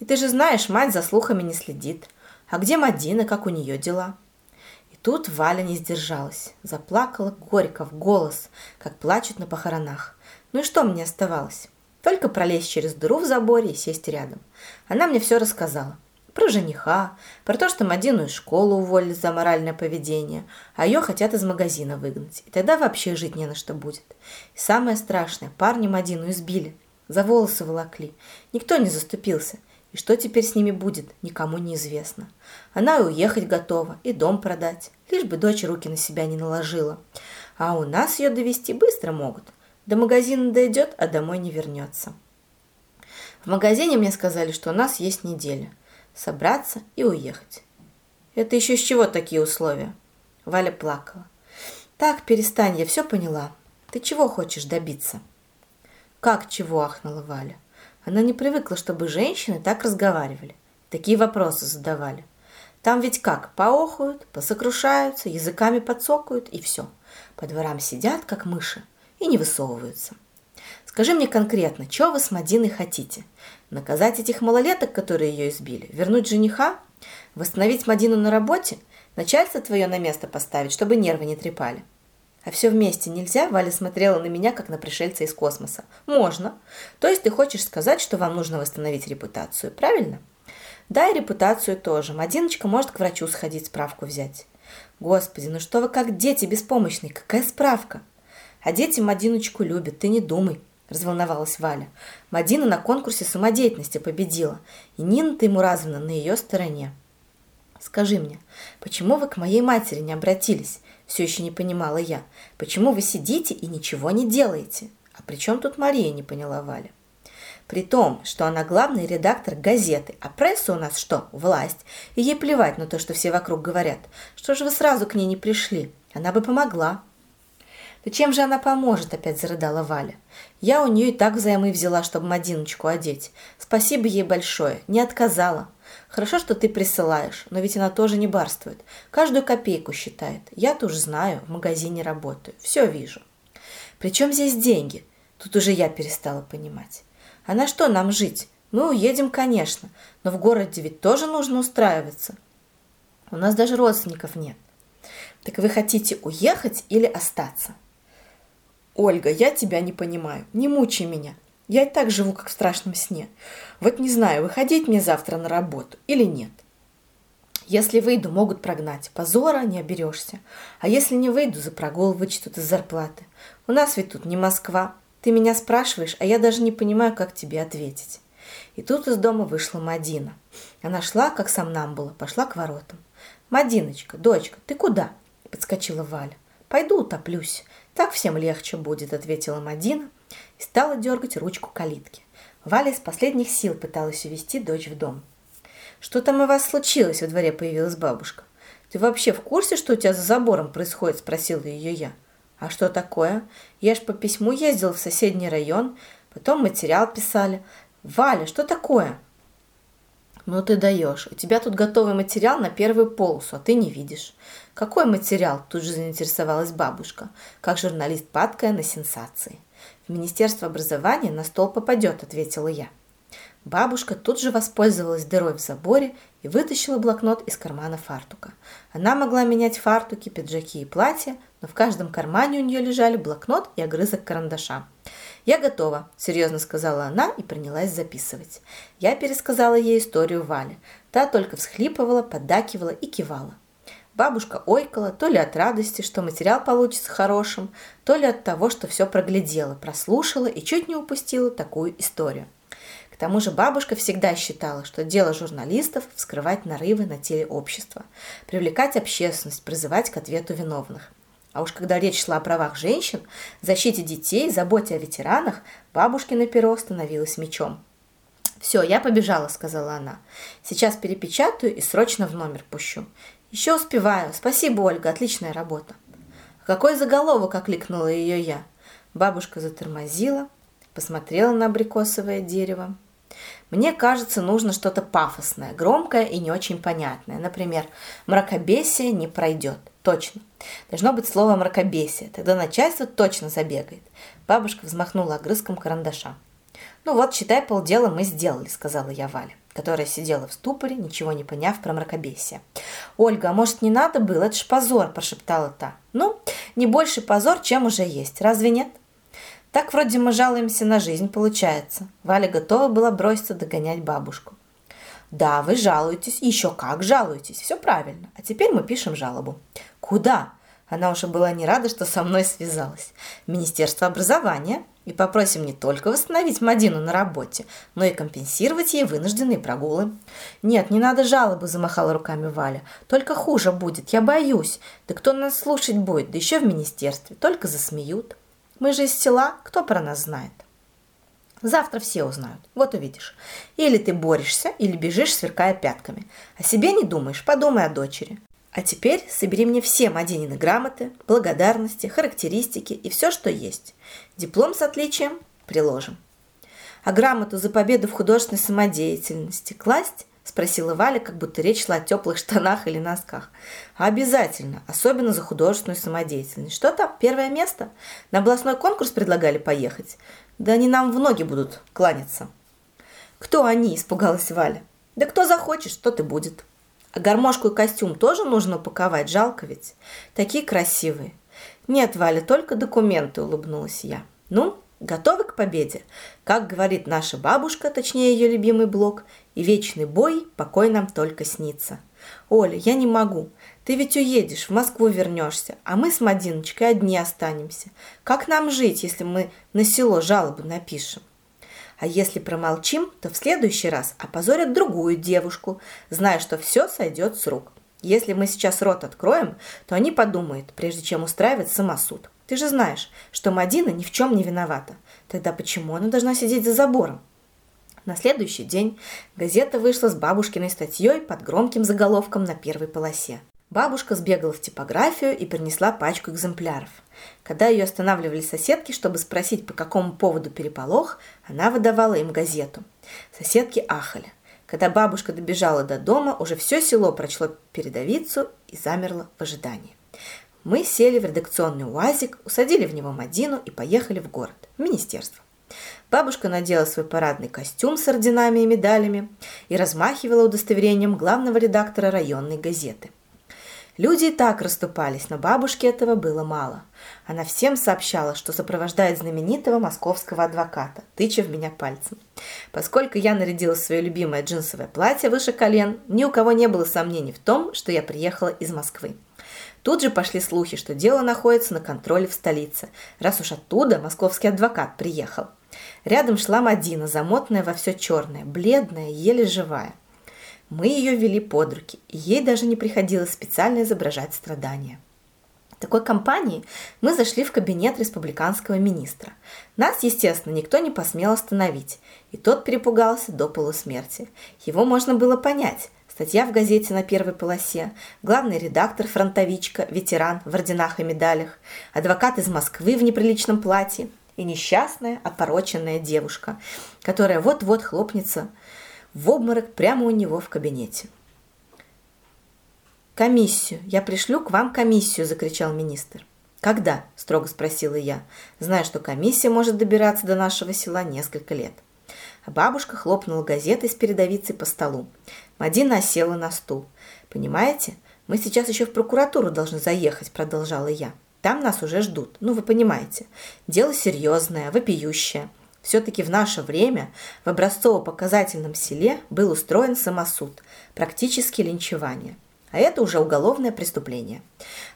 И ты же знаешь, мать за слухами не следит. А где Мадина, как у нее дела? И тут Валя не сдержалась. Заплакала горько в голос, как плачут на похоронах. Ну и что мне оставалось? Только пролезть через дыру в заборе и сесть рядом. Она мне все рассказала. Про жениха, про то, что Мадину из школы уволили за моральное поведение, а ее хотят из магазина выгнать. И тогда вообще жить не на что будет. И самое страшное, парни Мадину избили. За волосы волокли. Никто не заступился. И что теперь с ними будет, никому не известно. Она и уехать готова, и дом продать, лишь бы дочь руки на себя не наложила. А у нас ее довести быстро могут. До магазина дойдет, а домой не вернется. В магазине мне сказали, что у нас есть неделя. Собраться и уехать. Это еще с чего такие условия? Валя плакала. Так, перестань, я все поняла. Ты чего хочешь добиться? Как чего, ахнула Валя. Она не привыкла, чтобы женщины так разговаривали, такие вопросы задавали. Там ведь как, поохают, посокрушаются, языками подсокают и все. По дворам сидят, как мыши, и не высовываются. Скажи мне конкретно, что вы с Мадиной хотите? Наказать этих малолеток, которые ее избили? Вернуть жениха? Восстановить Мадину на работе? Начальство твое на место поставить, чтобы нервы не трепали? А все вместе нельзя? Валя смотрела на меня, как на пришельца из космоса. Можно. То есть ты хочешь сказать, что вам нужно восстановить репутацию, правильно? Да, и репутацию тоже. Мадиночка может к врачу сходить, справку взять. Господи, ну что вы как дети беспомощные, какая справка? А дети Мадиночку любят, ты не думай, разволновалась Валя. Мадина на конкурсе самодеятельности победила, и Нина Таймуразовна на ее стороне. Скажи мне, почему вы к моей матери не обратились? Все еще не понимала я. Почему вы сидите и ничего не делаете? А при чем тут Мария, не поняла Валя. При том, что она главный редактор газеты, а пресса у нас что? Власть. И ей плевать на то, что все вокруг говорят. Что же вы сразу к ней не пришли? Она бы помогла. Да чем же она поможет, опять зарыдала Валя. Я у нее и так взаймы взяла, чтобы Мадиночку одеть. Спасибо ей большое, не отказала. Хорошо, что ты присылаешь, но ведь она тоже не барствует. Каждую копейку считает. Я-то уже знаю, в магазине работаю. Все вижу. Причем здесь деньги? Тут уже я перестала понимать. А на что нам жить? Мы уедем, конечно, но в городе ведь тоже нужно устраиваться. У нас даже родственников нет. Так вы хотите уехать или остаться? Ольга, я тебя не понимаю. Не мучай меня. Я и так живу, как в страшном сне. Вот не знаю, выходить мне завтра на работу или нет. Если выйду, могут прогнать. Позора не оберешься. А если не выйду, за прогул вычтут из зарплаты. У нас ведь тут не Москва. Ты меня спрашиваешь, а я даже не понимаю, как тебе ответить. И тут из дома вышла Мадина. Она шла, как сам нам было, пошла к воротам. «Мадиночка, дочка, ты куда?» – подскочила Валя. «Пойду утоплюсь. Так всем легче будет», – ответила Мадина и стала дергать ручку калитки. Валя из последних сил пыталась увести дочь в дом. «Что там у вас случилось?» – во дворе появилась бабушка. «Ты вообще в курсе, что у тебя за забором происходит?» – спросила ее я. «А что такое? Я ж по письму ездил в соседний район, потом материал писали. «Валя, что такое?» «Ну ты даешь. У тебя тут готовый материал на первую полосу, а ты не видишь». «Какой материал?» – тут же заинтересовалась бабушка, как журналист падкая на сенсации. «В Министерство образования на стол попадет», – ответила я. Бабушка тут же воспользовалась дырой в заборе и вытащила блокнот из кармана фартука. Она могла менять фартуки, пиджаки и платья, но в каждом кармане у нее лежали блокнот и огрызок карандаша. «Я готова», – серьезно сказала она и принялась записывать. Я пересказала ей историю Вали. Та только всхлипывала, поддакивала и кивала. Бабушка ойкала то ли от радости, что материал получится хорошим, то ли от того, что все проглядела, прослушала и чуть не упустила такую историю. К тому же бабушка всегда считала, что дело журналистов – вскрывать нарывы на теле общества, привлекать общественность, призывать к ответу виновных. А уж когда речь шла о правах женщин, защите детей, заботе о ветеранах, бабушкино перо становилось мечом. «Все, я побежала», – сказала она. «Сейчас перепечатаю и срочно в номер пущу. Еще успеваю. Спасибо, Ольга, отличная работа». «А какой заголовок?» – окликнула ее я. Бабушка затормозила, посмотрела на абрикосовое дерево, мне кажется, нужно что-то пафосное, громкое и не очень понятное. Например, «мракобесие не пройдет». Точно. Должно быть слово «мракобесие». Тогда начальство точно забегает. Бабушка взмахнула огрызком карандаша. «Ну вот, считай, полдела мы сделали», — сказала я Вале, которая сидела в ступоре, ничего не поняв про мракобесие. «Ольга, а может, не надо было? Это ж позор», — прошептала та. «Ну, не больше позор, чем уже есть. Разве нет?» Так вроде мы жалуемся на жизнь, получается. Валя готова была броситься догонять бабушку. Да, вы жалуетесь, еще как жалуетесь, все правильно. А теперь мы пишем жалобу. Куда? Она уже была не рада, что со мной связалась. Министерство образования. И попросим не только восстановить Мадину на работе, но и компенсировать ей вынужденные прогулы. «Нет, не надо жалобы», – замахала руками Валя. «Только хуже будет, я боюсь. Да кто нас слушать будет, да еще в министерстве, только засмеют». Мы же из села, кто про нас знает? Завтра все узнают, вот увидишь. Или ты борешься, или бежишь, сверкая пятками. О себе не думаешь, подумай о дочери. А теперь собери мне все Мадинины грамоты, благодарности, характеристики и все, что есть. Диплом с отличием приложим. А грамоту за победу в художественной самодеятельности класть – спросила Валя, как будто речь шла о теплых штанах или носках. Обязательно, особенно за художественную самодеятельность. Что там, первое место? На областной конкурс предлагали поехать? Да они нам в ноги будут кланяться. Кто они? Испугалась Валя. Да кто захочет, тот и будет. Гармошку и костюм тоже нужно упаковать, жалко ведь. Такие красивые. Нет, Валя, только документы, улыбнулась я. Ну, Готовы к победе? Как говорит наша бабушка, точнее ее любимый блог, и вечный бой покой нам только снится. Оля, я не могу. Ты ведь уедешь, в Москву вернешься, а мы с Мадиночкой одни останемся. Как нам жить, если мы на село жалобу напишем? А если промолчим, то в следующий раз опозорят другую девушку, зная, что все сойдет с рук. Если мы сейчас рот откроем, то они подумают, прежде чем устраивать самосуд. Ты же знаешь, что Мадина ни в чем не виновата. Тогда почему она должна сидеть за забором? На следующий день газета вышла с бабушкиной статьей под громким заголовком на первой полосе. Бабушка сбегала в типографию и принесла пачку экземпляров. Когда ее останавливали соседки, чтобы спросить, по какому поводу переполох, она выдавала им газету. Соседки ахали. Когда бабушка добежала до дома, уже все село прочло передовицу и замерло в ожидании. Мы сели в редакционный УАЗик, усадили в него Мадину и поехали в город, в министерство. Бабушка надела свой парадный костюм с орденами и медалями и размахивала удостоверением главного редактора районной газеты. Люди и так расступались, но бабушке этого было мало. Она всем сообщала, что сопровождает знаменитого московского адвоката, тыча в меня пальцем. Поскольку я нарядила свое любимое джинсовое платье выше колен, ни у кого не было сомнений в том, что я приехала из Москвы. Тут же пошли слухи, что дело находится на контроле в столице, раз уж оттуда московский адвокат приехал. Рядом шла Мадина, замотанная во все черное, бледная, еле живая. Мы ее вели под руки, и ей даже не приходилось специально изображать страдания. В такой компании мы зашли в кабинет республиканского министра. Нас, естественно, никто не посмел остановить, и тот перепугался до полусмерти. Его можно было понять. Статья в газете на первой полосе, главный редактор фронтовичка, ветеран в орденах и медалях, адвокат из Москвы в неприличном платье. и несчастная, опороченная девушка, которая вот-вот хлопнется в обморок прямо у него в кабинете. «Комиссию! Я пришлю к вам комиссию!» – закричал министр. «Когда?» – строго спросила я, зная, что комиссия может добираться до нашего села несколько лет. Бабушка хлопнула газетой с передовицей по столу. Мадина осела на стул. «Понимаете, мы сейчас еще в прокуратуру должны заехать», – продолжала я. «Там нас уже ждут. Ну, вы понимаете. Дело серьезное, вопиющее. Все-таки в наше время в образцово-показательном селе был устроен самосуд, практически линчевание. А это уже уголовное преступление.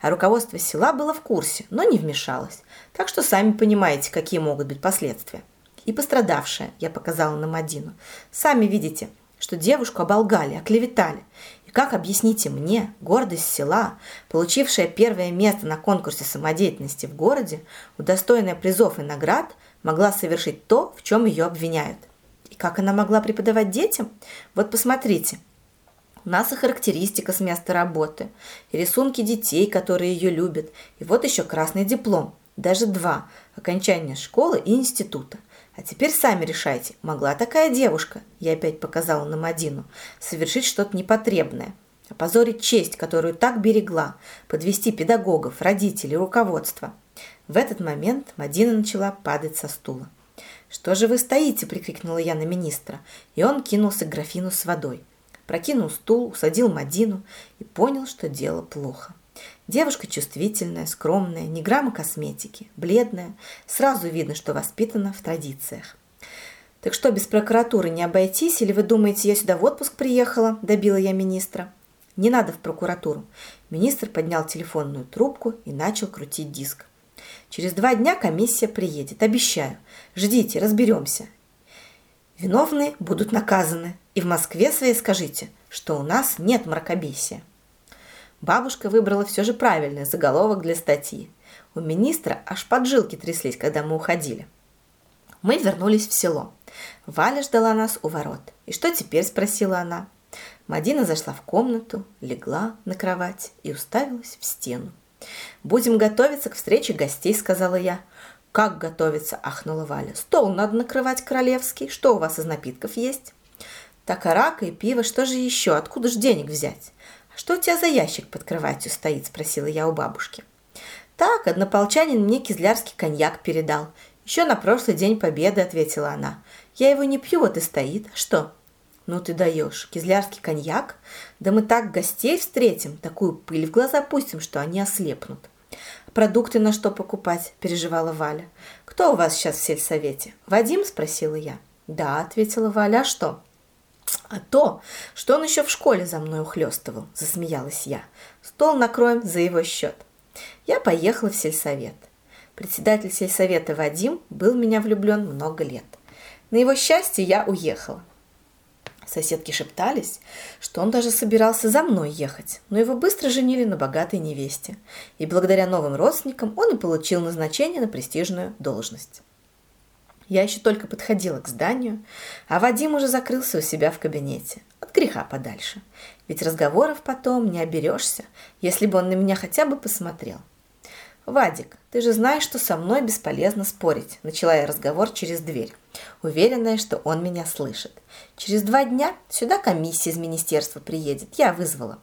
А руководство села было в курсе, но не вмешалось. Так что сами понимаете, какие могут быть последствия. И пострадавшая, я показала на Мадину. Сами видите, что девушку оболгали, оклеветали. И как объясните мне, гордость села, получившая первое место на конкурсе самодеятельности в городе, удостоенная призов и наград, могла совершить то, в чем ее обвиняют? И как она могла преподавать детям? Вот посмотрите – у нас и характеристика с места работы, и рисунки детей, которые ее любят, и вот еще красный диплом, даже два, окончание школы и института. А теперь сами решайте, могла такая девушка, я опять показала на Мадину, совершить что-то непотребное, опозорить честь, которую так берегла, подвести педагогов, родителей, руководство. В этот момент Мадина начала падать со стула. «Что же вы стоите?» – прикрикнула я на министра, и он кинулся к графину с водой прокинул стул, усадил Мадину и понял, что дело плохо. Девушка чувствительная, скромная, ни грамма косметики, бледная, сразу видно, что воспитана в традициях. «Так что, без прокуратуры не обойтись, или вы думаете, я сюда в отпуск приехала?» – добила я министра. «Не надо в прокуратуру». Министр поднял телефонную трубку и начал крутить диск. «Через два дня комиссия приедет, обещаю. Ждите, разберемся. Виновные будут наказаны. И в Москве своей скажите, что у нас нет мракобесия. Бабушка выбрала все же правильный заголовок для статьи. У министра аж поджилки тряслись, когда мы уходили. Мы вернулись в село. Валя ждала нас у ворот. «И что теперь?» – спросила она. Мадина зашла в комнату, легла на кровать и уставилась в стену. «Будем готовиться к встрече гостей», – сказала я. «Как готовиться?» – ахнула Валя. «Стол надо накрывать королевский. Что у вас из напитков есть?» «Так арака и пиво. Что же еще? Откуда же денег взять?» «А что у тебя за ящик под кроватью стоит?» – спросила я у бабушки. «Так, однополчанин мне кизлярский коньяк передал. Еще на прошлый день победы», – ответила она. «Я его не пью, вот и стоит. Что?» «Ну ты даешь. Кизлярский коньяк? Да мы так гостей встретим, такую пыль в глаза пустим, что они ослепнут». «Продукты на что покупать?» – переживала Валя. «Кто у вас сейчас в сельсовете?» «Вадим?» – спросила я. «Да», – ответила Валя. «А что?» «А то, что он еще в школе за мной ухлёстывал», – засмеялась я. «Стол накроем за его счет». Я поехала в сельсовет. Председатель сельсовета Вадим был в меня влюблен много лет. На его счастье я уехала. Соседки шептались, что он даже собирался за мной ехать, но его быстро женили на богатой невесте, и благодаря новым родственникам он и получил назначение на престижную должность. Я еще только подходила к зданию, а Вадим уже закрылся у себя в кабинете. От греха подальше. Ведь разговоров потом не оберешься, если бы он на меня хотя бы посмотрел. «Вадик, ты же знаешь, что со мной бесполезно спорить», – начала я разговор через дверь, уверенная, что он меня слышит. «Через два дня сюда комиссия из министерства приедет, я вызвала.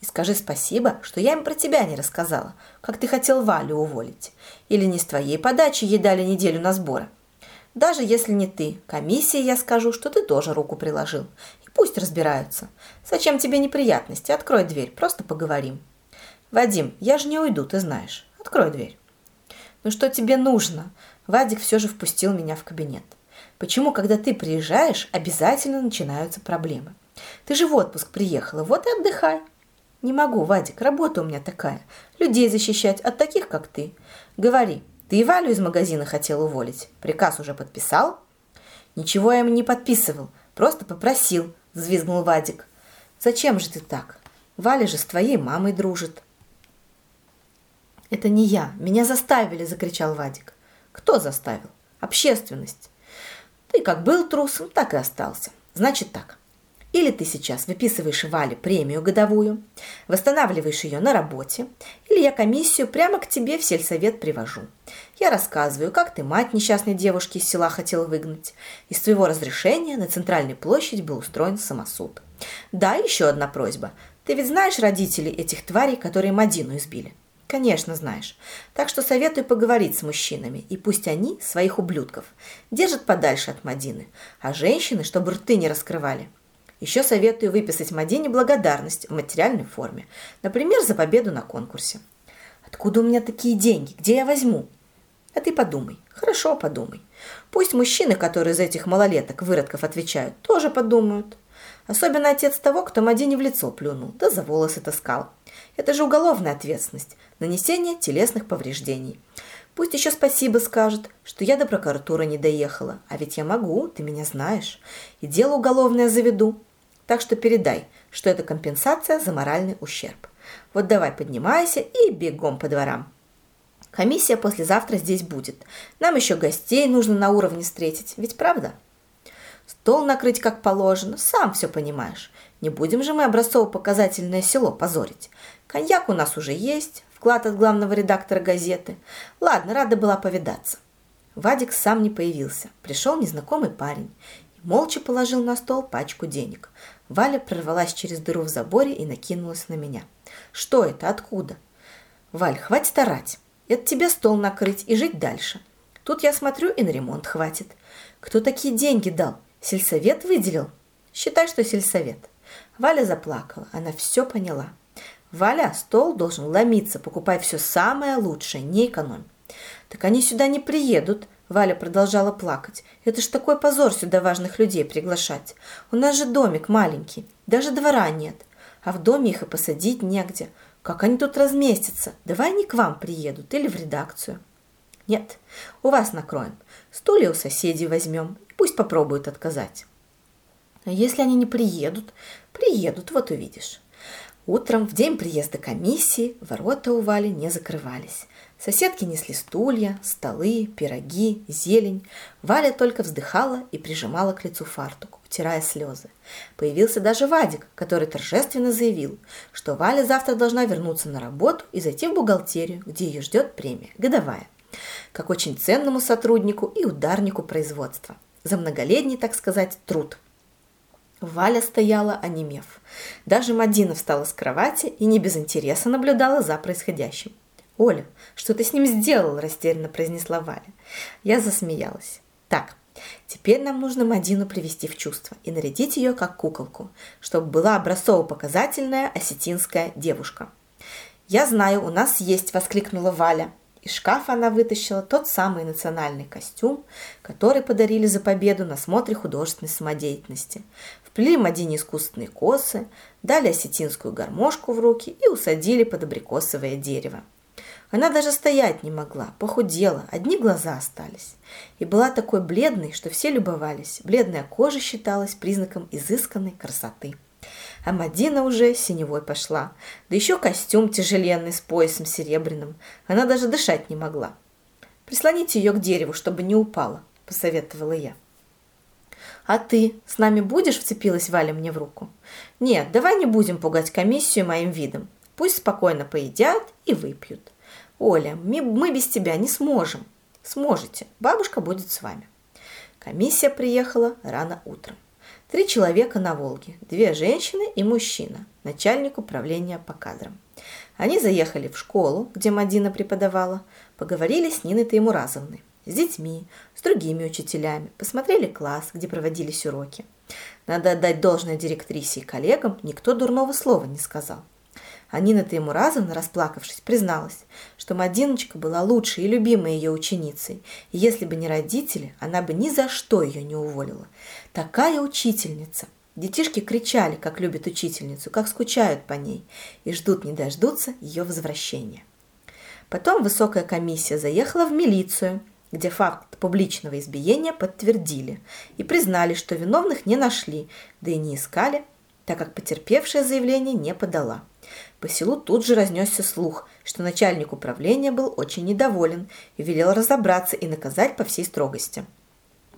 И скажи спасибо, что я им про тебя не рассказала, как ты хотел Валю уволить. Или не с твоей подачи ей дали неделю на сборы. Даже если не ты, комиссии я скажу, что ты тоже руку приложил. И пусть разбираются. Зачем тебе неприятности? Открой дверь, просто поговорим». «Вадим, я же не уйду, ты знаешь. Открой дверь. Ну что тебе нужно? Вадик все же впустил меня в кабинет. Почему, когда ты приезжаешь, обязательно начинаются проблемы? Ты же в отпуск приехала, вот и отдыхай. Не могу, Вадик, работа у меня такая. Людей защищать от таких, как ты. Говори, ты и Валю из магазина хотел уволить. Приказ уже подписал? Ничего я ему не подписывал, просто попросил, взвизгнул Вадик. Зачем же ты так? Валя же с твоей мамой дружит. «Это не я. Меня заставили!» – закричал Вадик. «Кто заставил?» «Общественность». «Ты как был трусом, так и остался. Значит так. Или ты сейчас выписываешь Вале премию годовую, восстанавливаешь ее на работе, или я комиссию прямо к тебе в сельсовет привожу. Я рассказываю, как ты мать несчастной девушки из села хотела выгнать. Из твоего разрешения на центральной площади был устроен самосуд. Да, еще одна просьба. Ты ведь знаешь родителей этих тварей, которые Мадину избили? Конечно, знаешь. Так что советую поговорить с мужчинами, и пусть они своих ублюдков держат подальше от Мадины, а женщины, чтобы рты не раскрывали. Еще советую выписать Мадине благодарность в материальной форме, например, за победу на конкурсе. Откуда у меня такие деньги? Где я возьму? А ты подумай, хорошо подумай. Пусть мужчины, которые из этих малолеток, выродков отвечают, тоже подумают. Особенно отец того, кто Мадине в лицо плюнул, да за волосы таскал. Это же уголовная ответственность, нанесение телесных повреждений. Пусть еще спасибо скажет, что я до прокуратуры не доехала, а ведь я могу, ты меня знаешь, и дело уголовное заведу. Так что передай, что это компенсация за моральный ущерб. Вот давай поднимайся и бегом по дворам. Комиссия послезавтра здесь будет. Нам еще гостей нужно на уровне встретить, ведь правда? Стол накрыть как положено, сам все понимаешь. Не будем же мы образцово-показательное село позорить. Коньяк у нас уже есть, вклад от главного редактора газеты. Ладно, рада была повидаться. Вадик сам не появился. Пришел незнакомый парень и молча положил на стол пачку денег. Валя прорвалась через дыру в заборе и накинулась на меня. «Что это? Откуда?» «Валь, хватит орать. Это тебе стол накрыть и жить дальше. Тут я смотрю, и на ремонт хватит. Кто такие деньги дал? Сельсовет выделил?» «Считай, что сельсовет». Валя заплакала. Она все поняла. Валя, стол должен ломиться, покупай все самое лучшее, не экономь. Так они сюда не приедут, Валя продолжала плакать. Это ж такой позор сюда важных людей приглашать. У нас же домик маленький, даже двора нет. А в доме их и посадить негде. Как они тут разместятся? Давай они к вам приедут или в редакцию. Нет, у вас накроем. Стулья у соседей возьмем. Пусть попробуют отказать. А если они не приедут? Приедут, вот увидишь. Утром, в день приезда комиссии, ворота у Вали не закрывались. Соседки несли стулья, столы, пироги, зелень. Валя только вздыхала и прижимала к лицу фартук, утирая слезы. Появился даже Вадик, который торжественно заявил, что Валя завтра должна вернуться на работу и зайти в бухгалтерию, где ее ждет премия, годовая, как очень ценному сотруднику и ударнику производства. За многолетний, так сказать, труд – Валя стояла, онемев. Даже Мадина встала с кровати и не без интереса наблюдала за происходящим. «Оля, что ты с ним сделал?» – растерянно произнесла Валя. Я засмеялась. «Так, теперь нам нужно Мадину привести в чувство и нарядить ее как куколку, чтобы была образцово-показательная осетинская девушка». «Я знаю, у нас есть!» – воскликнула Валя. Из шкафа она вытащила тот самый национальный костюм, который подарили за победу на смотре художественной самодеятельности. Вплели Мадине искусственные косы, дали осетинскую гармошку в руки и усадили под абрикосовое дерево. Она даже стоять не могла, похудела, одни глаза остались. И была такой бледной, что все любовались. Бледная кожа считалась признаком изысканной красоты. А Мадина уже синевой пошла. Да еще костюм тяжеленный с поясом серебряным. Она даже дышать не могла. «Прислоните ее к дереву, чтобы не упала», – посоветовала я. «А ты с нами будешь?» – вцепилась Валя мне в руку. «Нет, давай не будем пугать комиссию моим видом. Пусть спокойно поедят и выпьют. Оля, мы, без тебя не сможем». «Сможете. Бабушка будет с вами». Комиссия приехала рано утром. Три человека на Волге, две женщины и мужчина, начальник управления по кадрам. Они заехали в школу, где Мадина преподавала, поговорили с Ниной Таймуразовной, с детьми, с другими учителями, посмотрели класс, где проводились уроки. Надо отдать должное директрисе и коллегам, никто дурного слова не сказал. А Нина Таймуразовна, расплакавшись, призналась, что Мадиночка была лучшей и любимой ее ученицей, и если бы не родители, она бы ни за что ее не уволила. Такая учительница! Детишки кричали, как любят учительницу, как скучают по ней, и ждут не дождутся ее возвращения. Потом высокая комиссия заехала в милицию, где факт публичного избиения подтвердили и признали, что виновных не нашли, да и не искали, так как потерпевшая заявление не подала. По селу тут же разнесся слух, что начальник управления был очень недоволен и велел разобраться и наказать по всей строгости.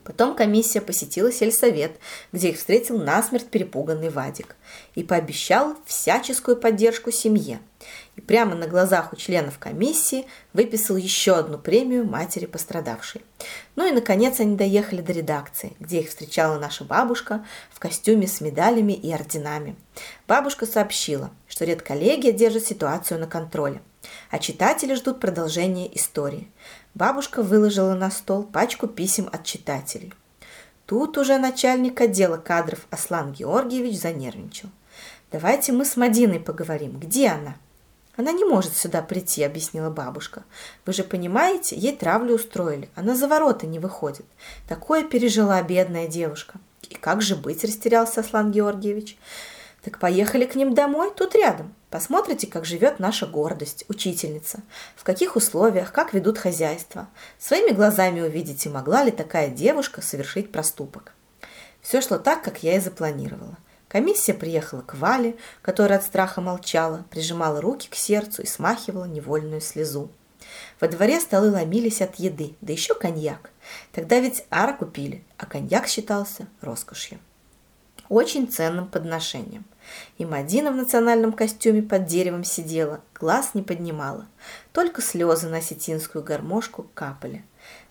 Потом комиссия посетила сельсовет, где их встретил насмерть перепуганный Вадик и пообещал всяческую поддержку семье. И прямо на глазах у членов комиссии выписал еще одну премию матери пострадавшей. Ну и, наконец, они доехали до редакции, где их встречала наша бабушка в костюме с медалями и орденами. Бабушка сообщила, что редколлегия держит ситуацию на контроле, а читатели ждут продолжения истории – Бабушка выложила на стол пачку писем от читателей. Тут уже начальник отдела кадров Аслан Георгиевич занервничал. «Давайте мы с Мадиной поговорим. Где она?» «Она не может сюда прийти», — объяснила бабушка. «Вы же понимаете, ей травлю устроили. Она за ворота не выходит. Такое пережила бедная девушка». «И как же быть?» — растерялся Аслан Георгиевич. «Так поехали к ним домой, тут рядом. Посмотрите, как живет наша гордость, учительница, в каких условиях, как ведут хозяйство. Своими глазами увидите, могла ли такая девушка совершить проступок. Все шло так, как я и запланировала. Комиссия приехала к Вале, которая от страха молчала, прижимала руки к сердцу и смахивала невольную слезу. Во дворе столы ломились от еды, да еще коньяк. Тогда ведь ара купили, а коньяк считался роскошью. Очень ценным подношением. И Мадина в национальном костюме под деревом сидела, глаз не поднимала. Только слезы на осетинскую гармошку капали.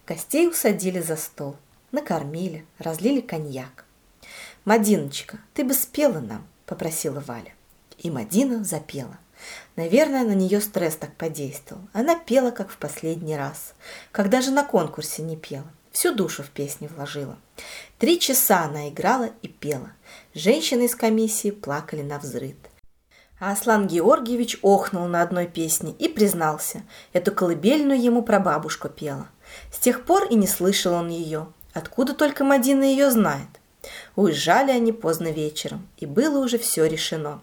Гостей усадили за стол, накормили, разлили коньяк. «Мадиночка, ты бы спела нам», – попросила Валя. И Мадина запела. Наверное, на нее стресс так подействовал. Она пела, как в последний раз, когда же на конкурсе не пела. Всю душу в песни вложила. Три часа она играла и пела. Женщины из комиссии плакали на взрыд. А Аслан Георгиевич охнул на одной песне и признался, эту колыбельную ему прабабушка пела. С тех пор и не слышал он ее. Откуда только Мадина ее знает? Уезжали они поздно вечером, и было уже все решено.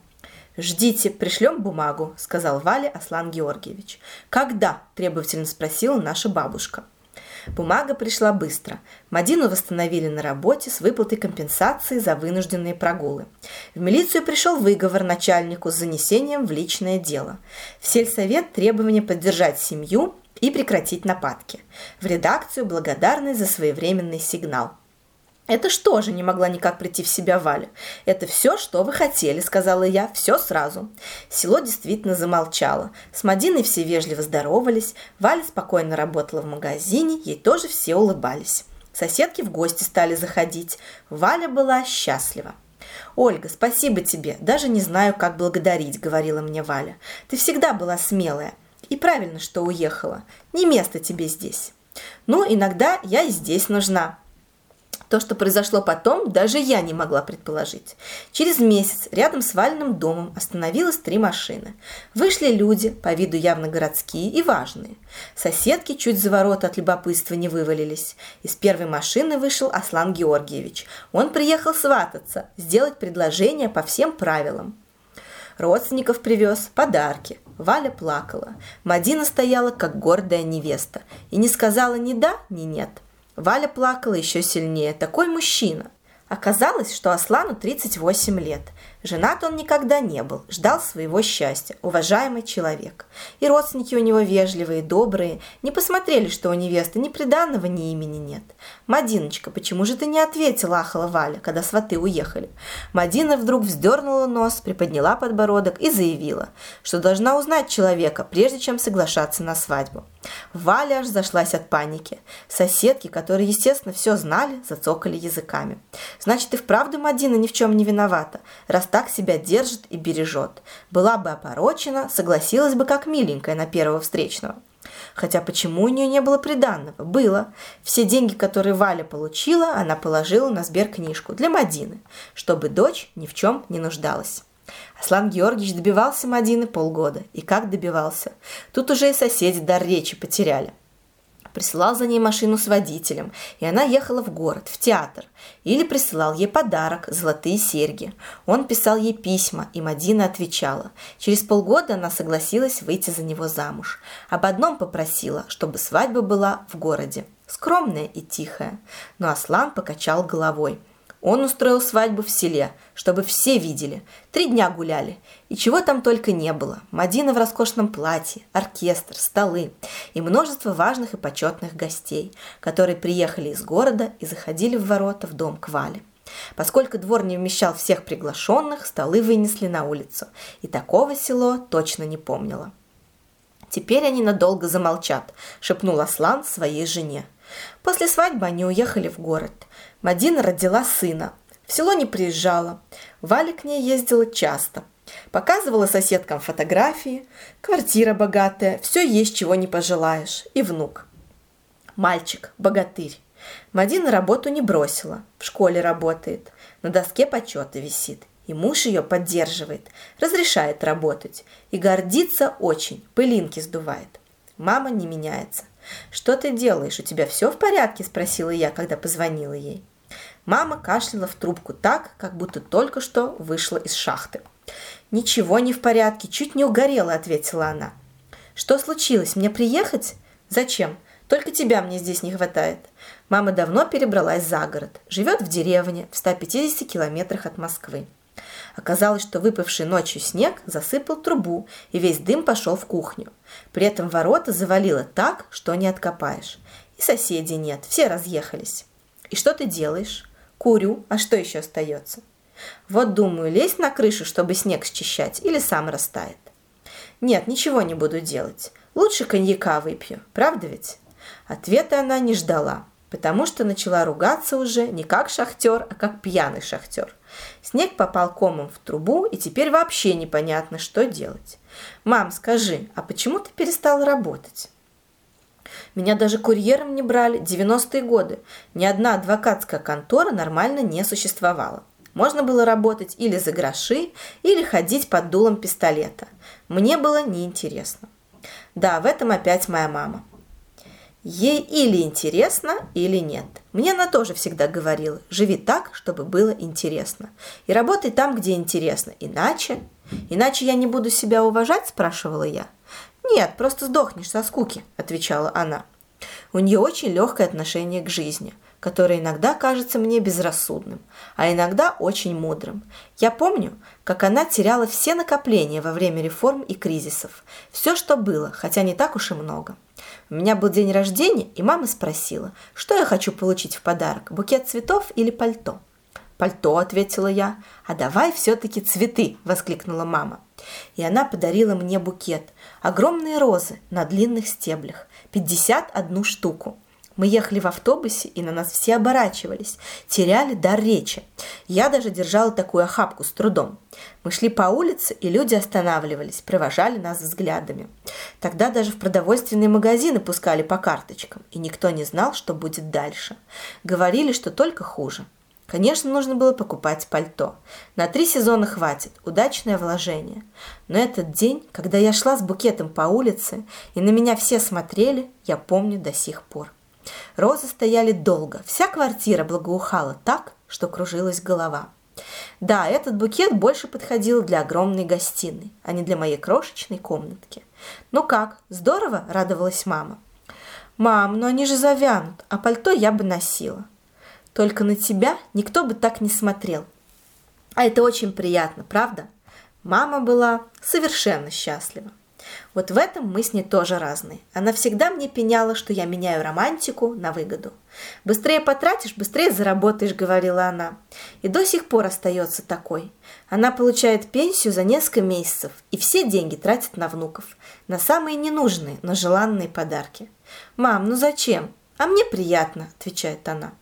«Ждите, пришлем бумагу», — сказал Валя Аслан Георгиевич. «Когда?» – требовательно спросила наша бабушка. Бумага пришла быстро. Мадину восстановили на работе с выплатой компенсации за вынужденные прогулы. В милицию пришел выговор начальнику с занесением в личное дело. В сельсовет требование поддержать семью и прекратить нападки. В редакцию благодарность за своевременный сигнал. «Это что же?» – не могла никак прийти в себя Валя. «Это все, что вы хотели», – сказала я, – «все сразу». Село действительно замолчало. С Мадиной все вежливо здоровались, Валя спокойно работала в магазине, ей тоже все улыбались. Соседки в гости стали заходить. Валя была счастлива. «Ольга, спасибо тебе, даже не знаю, как благодарить», – говорила мне Валя. «Ты всегда была смелая. И правильно, что уехала. Не место тебе здесь». «Ну, иногда я и здесь нужна», то, что произошло потом, даже я не могла предположить. Через месяц рядом с Вальным домом остановилось три машины. Вышли люди, по виду явно городские и важные. Соседки чуть за ворота от любопытства не вывалились. Из первой машины вышел Аслан Георгиевич. Он приехал свататься, сделать предложение по всем правилам. Родственников привез, подарки. Валя плакала. Мадина стояла, как гордая невеста, и не сказала ни да, ни нет – Валя плакала еще сильнее. Такой мужчина. Оказалось, что Аслану 38 лет. Женат он никогда не был, ждал своего счастья, уважаемый человек. И родственники у него вежливые, добрые, не посмотрели, что у невесты ни приданного, ни имени нет. «Мадиночка, почему же ты не ответила?» – ахала Валя, когда сваты уехали. Мадина вдруг вздернула нос, приподняла подбородок и заявила, что должна узнать человека, прежде чем соглашаться на свадьбу. Валя аж зашлась от паники. Соседки, которые, естественно, все знали, зацокали языками. «Значит, и вправду Мадина ни в чем не виновата, раз так себя держит и бережет. Была бы опорочена, согласилась бы как миленькая на первого встречного. Хотя почему у нее не было приданного? Было. Все деньги, которые Валя получила, она положила на сберкнижку для Мадины, чтобы дочь ни в чем не нуждалась. Аслан Георгиевич добивался Мадины полгода. И как добивался? Тут уже и соседи дар речи потеряли присылал за ней машину с водителем, и она ехала в город, в театр. Или присылал ей подарок – золотые серьги. Он писал ей письма, и Мадина отвечала. Через полгода она согласилась выйти за него замуж. Об одном попросила, чтобы свадьба была в городе. Скромная и тихая. Но Аслан покачал головой. Он устроил свадьбу в селе, чтобы все видели. Три дня гуляли. И чего там только не было. Мадина в роскошном платье, оркестр, столы и множество важных и почетных гостей, которые приехали из города и заходили в ворота в дом к Вале. Поскольку двор не вмещал всех приглашенных, столы вынесли на улицу, и такого село точно не помнило. «Теперь они надолго замолчат», – шепнул Аслан своей жене. После свадьбы они уехали в город. Мадина родила сына. В село не приезжала. Валя к ней ездила часто. Показывала соседкам фотографии. Квартира богатая, все есть, чего не пожелаешь. И внук. Мальчик, богатырь. Мадина работу не бросила. В школе работает. На доске почета висит. И муж ее поддерживает, разрешает работать. И гордится очень, пылинки сдувает. Мама не меняется. «Что ты делаешь? У тебя все в порядке?» – спросила я, когда позвонила ей. Мама кашляла в трубку так, как будто только что вышла из шахты. «Ничего не в порядке, чуть не угорела», – ответила она. «Что случилось? Мне приехать?» «Зачем? Только тебя мне здесь не хватает». Мама давно перебралась за город, живет в деревне в 150 километрах от Москвы. Оказалось, что выпавший ночью снег засыпал трубу, и весь дым пошел в кухню. При этом ворота завалило так, что не откопаешь. И соседей нет, все разъехались. И что ты делаешь? Курю, а что еще остается? Вот думаю, лезть на крышу, чтобы снег счищать, или сам растает. Нет, ничего не буду делать. Лучше коньяка выпью, правда ведь? Ответа она не ждала потому что начала ругаться уже не как шахтер, а как пьяный шахтер. Снег попал комом в трубу, и теперь вообще непонятно, что делать. «Мам, скажи, а почему ты перестала работать?» Меня даже курьером не брали 90-е годы. Ни одна адвокатская контора нормально не существовала. Можно было работать или за гроши, или ходить под дулом пистолета. Мне было неинтересно. Да, в этом опять моя мама. Ей или интересно, или нет. Мне она тоже всегда говорила, живи так, чтобы было интересно. И работай там, где интересно. Иначе... Иначе я не буду себя уважать, спрашивала я. Нет, просто сдохнешь со скуки, отвечала она. У нее очень легкое отношение к жизни, которое иногда кажется мне безрассудным, а иногда очень мудрым. Я помню, как она теряла все накопления во время реформ и кризисов. Все, что было, хотя не так уж и много. У меня был день рождения, и мама спросила, что я хочу получить в подарок, букет цветов или пальто. «Пальто», — ответила я. «А давай все-таки цветы», — воскликнула мама. И она подарила мне букет. Огромные розы на длинных стеблях. 51 штуку. Мы ехали в автобусе, и на нас все оборачивались, теряли дар речи. Я даже держала такую охапку с трудом. Мы шли по улице, и люди останавливались, провожали нас взглядами. Тогда даже в продовольственные магазины пускали по карточкам, и никто не знал, что будет дальше. Говорили, что только хуже. Конечно, нужно было покупать пальто. На три сезона хватит, удачное вложение. Но этот день, когда я шла с букетом по улице, и на меня все смотрели, я помню до сих пор. Розы стояли долго, вся квартира благоухала так, что кружилась голова. Да, этот букет больше подходил для огромной гостиной, а не для моей крошечной комнатки. «Ну как, здорово?» – радовалась мама. «Мам, но они же завянут, а пальто я бы носила». «Только на тебя никто бы так не смотрел». А это очень приятно, правда? Мама была совершенно счастлива. Вот в этом мы с ней тоже разные. Она всегда мне пеняла, что я меняю романтику на выгоду. «Быстрее потратишь, быстрее заработаешь», — говорила она. И до сих пор остается такой. Она получает пенсию за несколько месяцев и все деньги тратит на внуков, на самые ненужные, но желанные подарки. «Мам, ну зачем?» «А мне приятно», — отвечает она.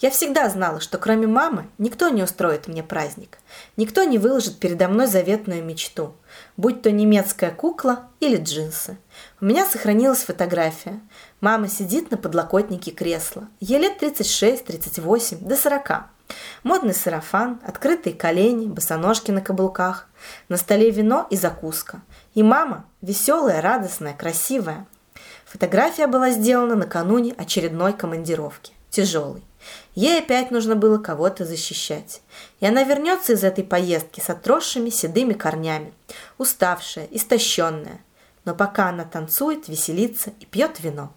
Я всегда знала, что кроме мамы никто не устроит мне праздник. Никто не выложит передо мной заветную мечту, будь то немецкая кукла или джинсы. У меня сохранилась фотография. Мама сидит на подлокотнике кресла. Ей лет 36, 38, до 40. Модный сарафан, открытые колени, босоножки на каблуках. На столе вино и закуска. И мама веселая, радостная, красивая. Фотография была сделана накануне очередной командировки. Тяжелый. Ей опять нужно было кого-то защищать. И она вернется из этой поездки с отросшими седыми корнями, уставшая, истощенная. Но пока она танцует, веселится и пьет вино.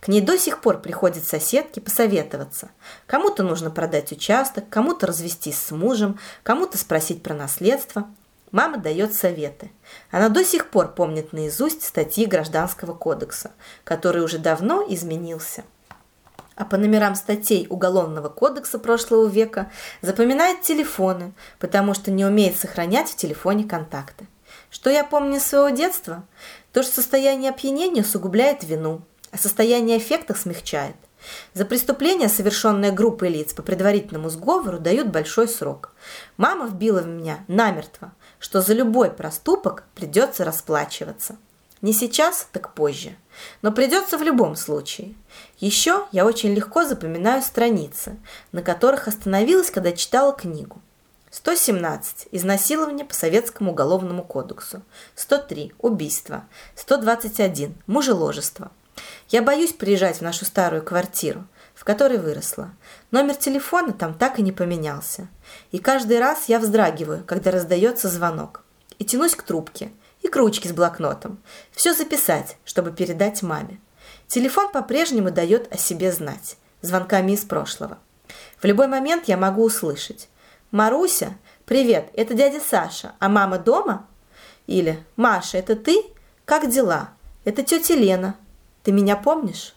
К ней до сих пор приходят соседки посоветоваться. Кому-то нужно продать участок, кому-то развестись с мужем, кому-то спросить про наследство. Мама дает советы. Она до сих пор помнит наизусть статьи Гражданского кодекса, который уже давно изменился. А по номерам статей Уголовного кодекса прошлого века запоминает телефоны, потому что не умеет сохранять в телефоне контакты. Что я помню из своего детства? То, что состояние опьянения усугубляет вину, а состояние эффекта смягчает. За преступление, совершенное группой лиц по предварительному сговору, дают большой срок. Мама вбила в меня намертво, что за любой проступок придется расплачиваться. Не сейчас, так позже. Но придется в любом случае. Еще я очень легко запоминаю страницы, на которых остановилась, когда читала книгу. 117. Изнасилование по Советскому уголовному кодексу. 103. Убийство. 121. Мужеложество. Я боюсь приезжать в нашу старую квартиру, в которой выросла. Номер телефона там так и не поменялся. И каждый раз я вздрагиваю, когда раздается звонок. И тянусь к трубке, и к ручке с блокнотом. Все записать, чтобы передать маме. Телефон по-прежнему дает о себе знать, звонками из прошлого. В любой момент я могу услышать. «Маруся, привет, это дядя Саша, а мама дома?» Или «Маша, это ты? Как дела? Это тетя Лена, ты меня помнишь?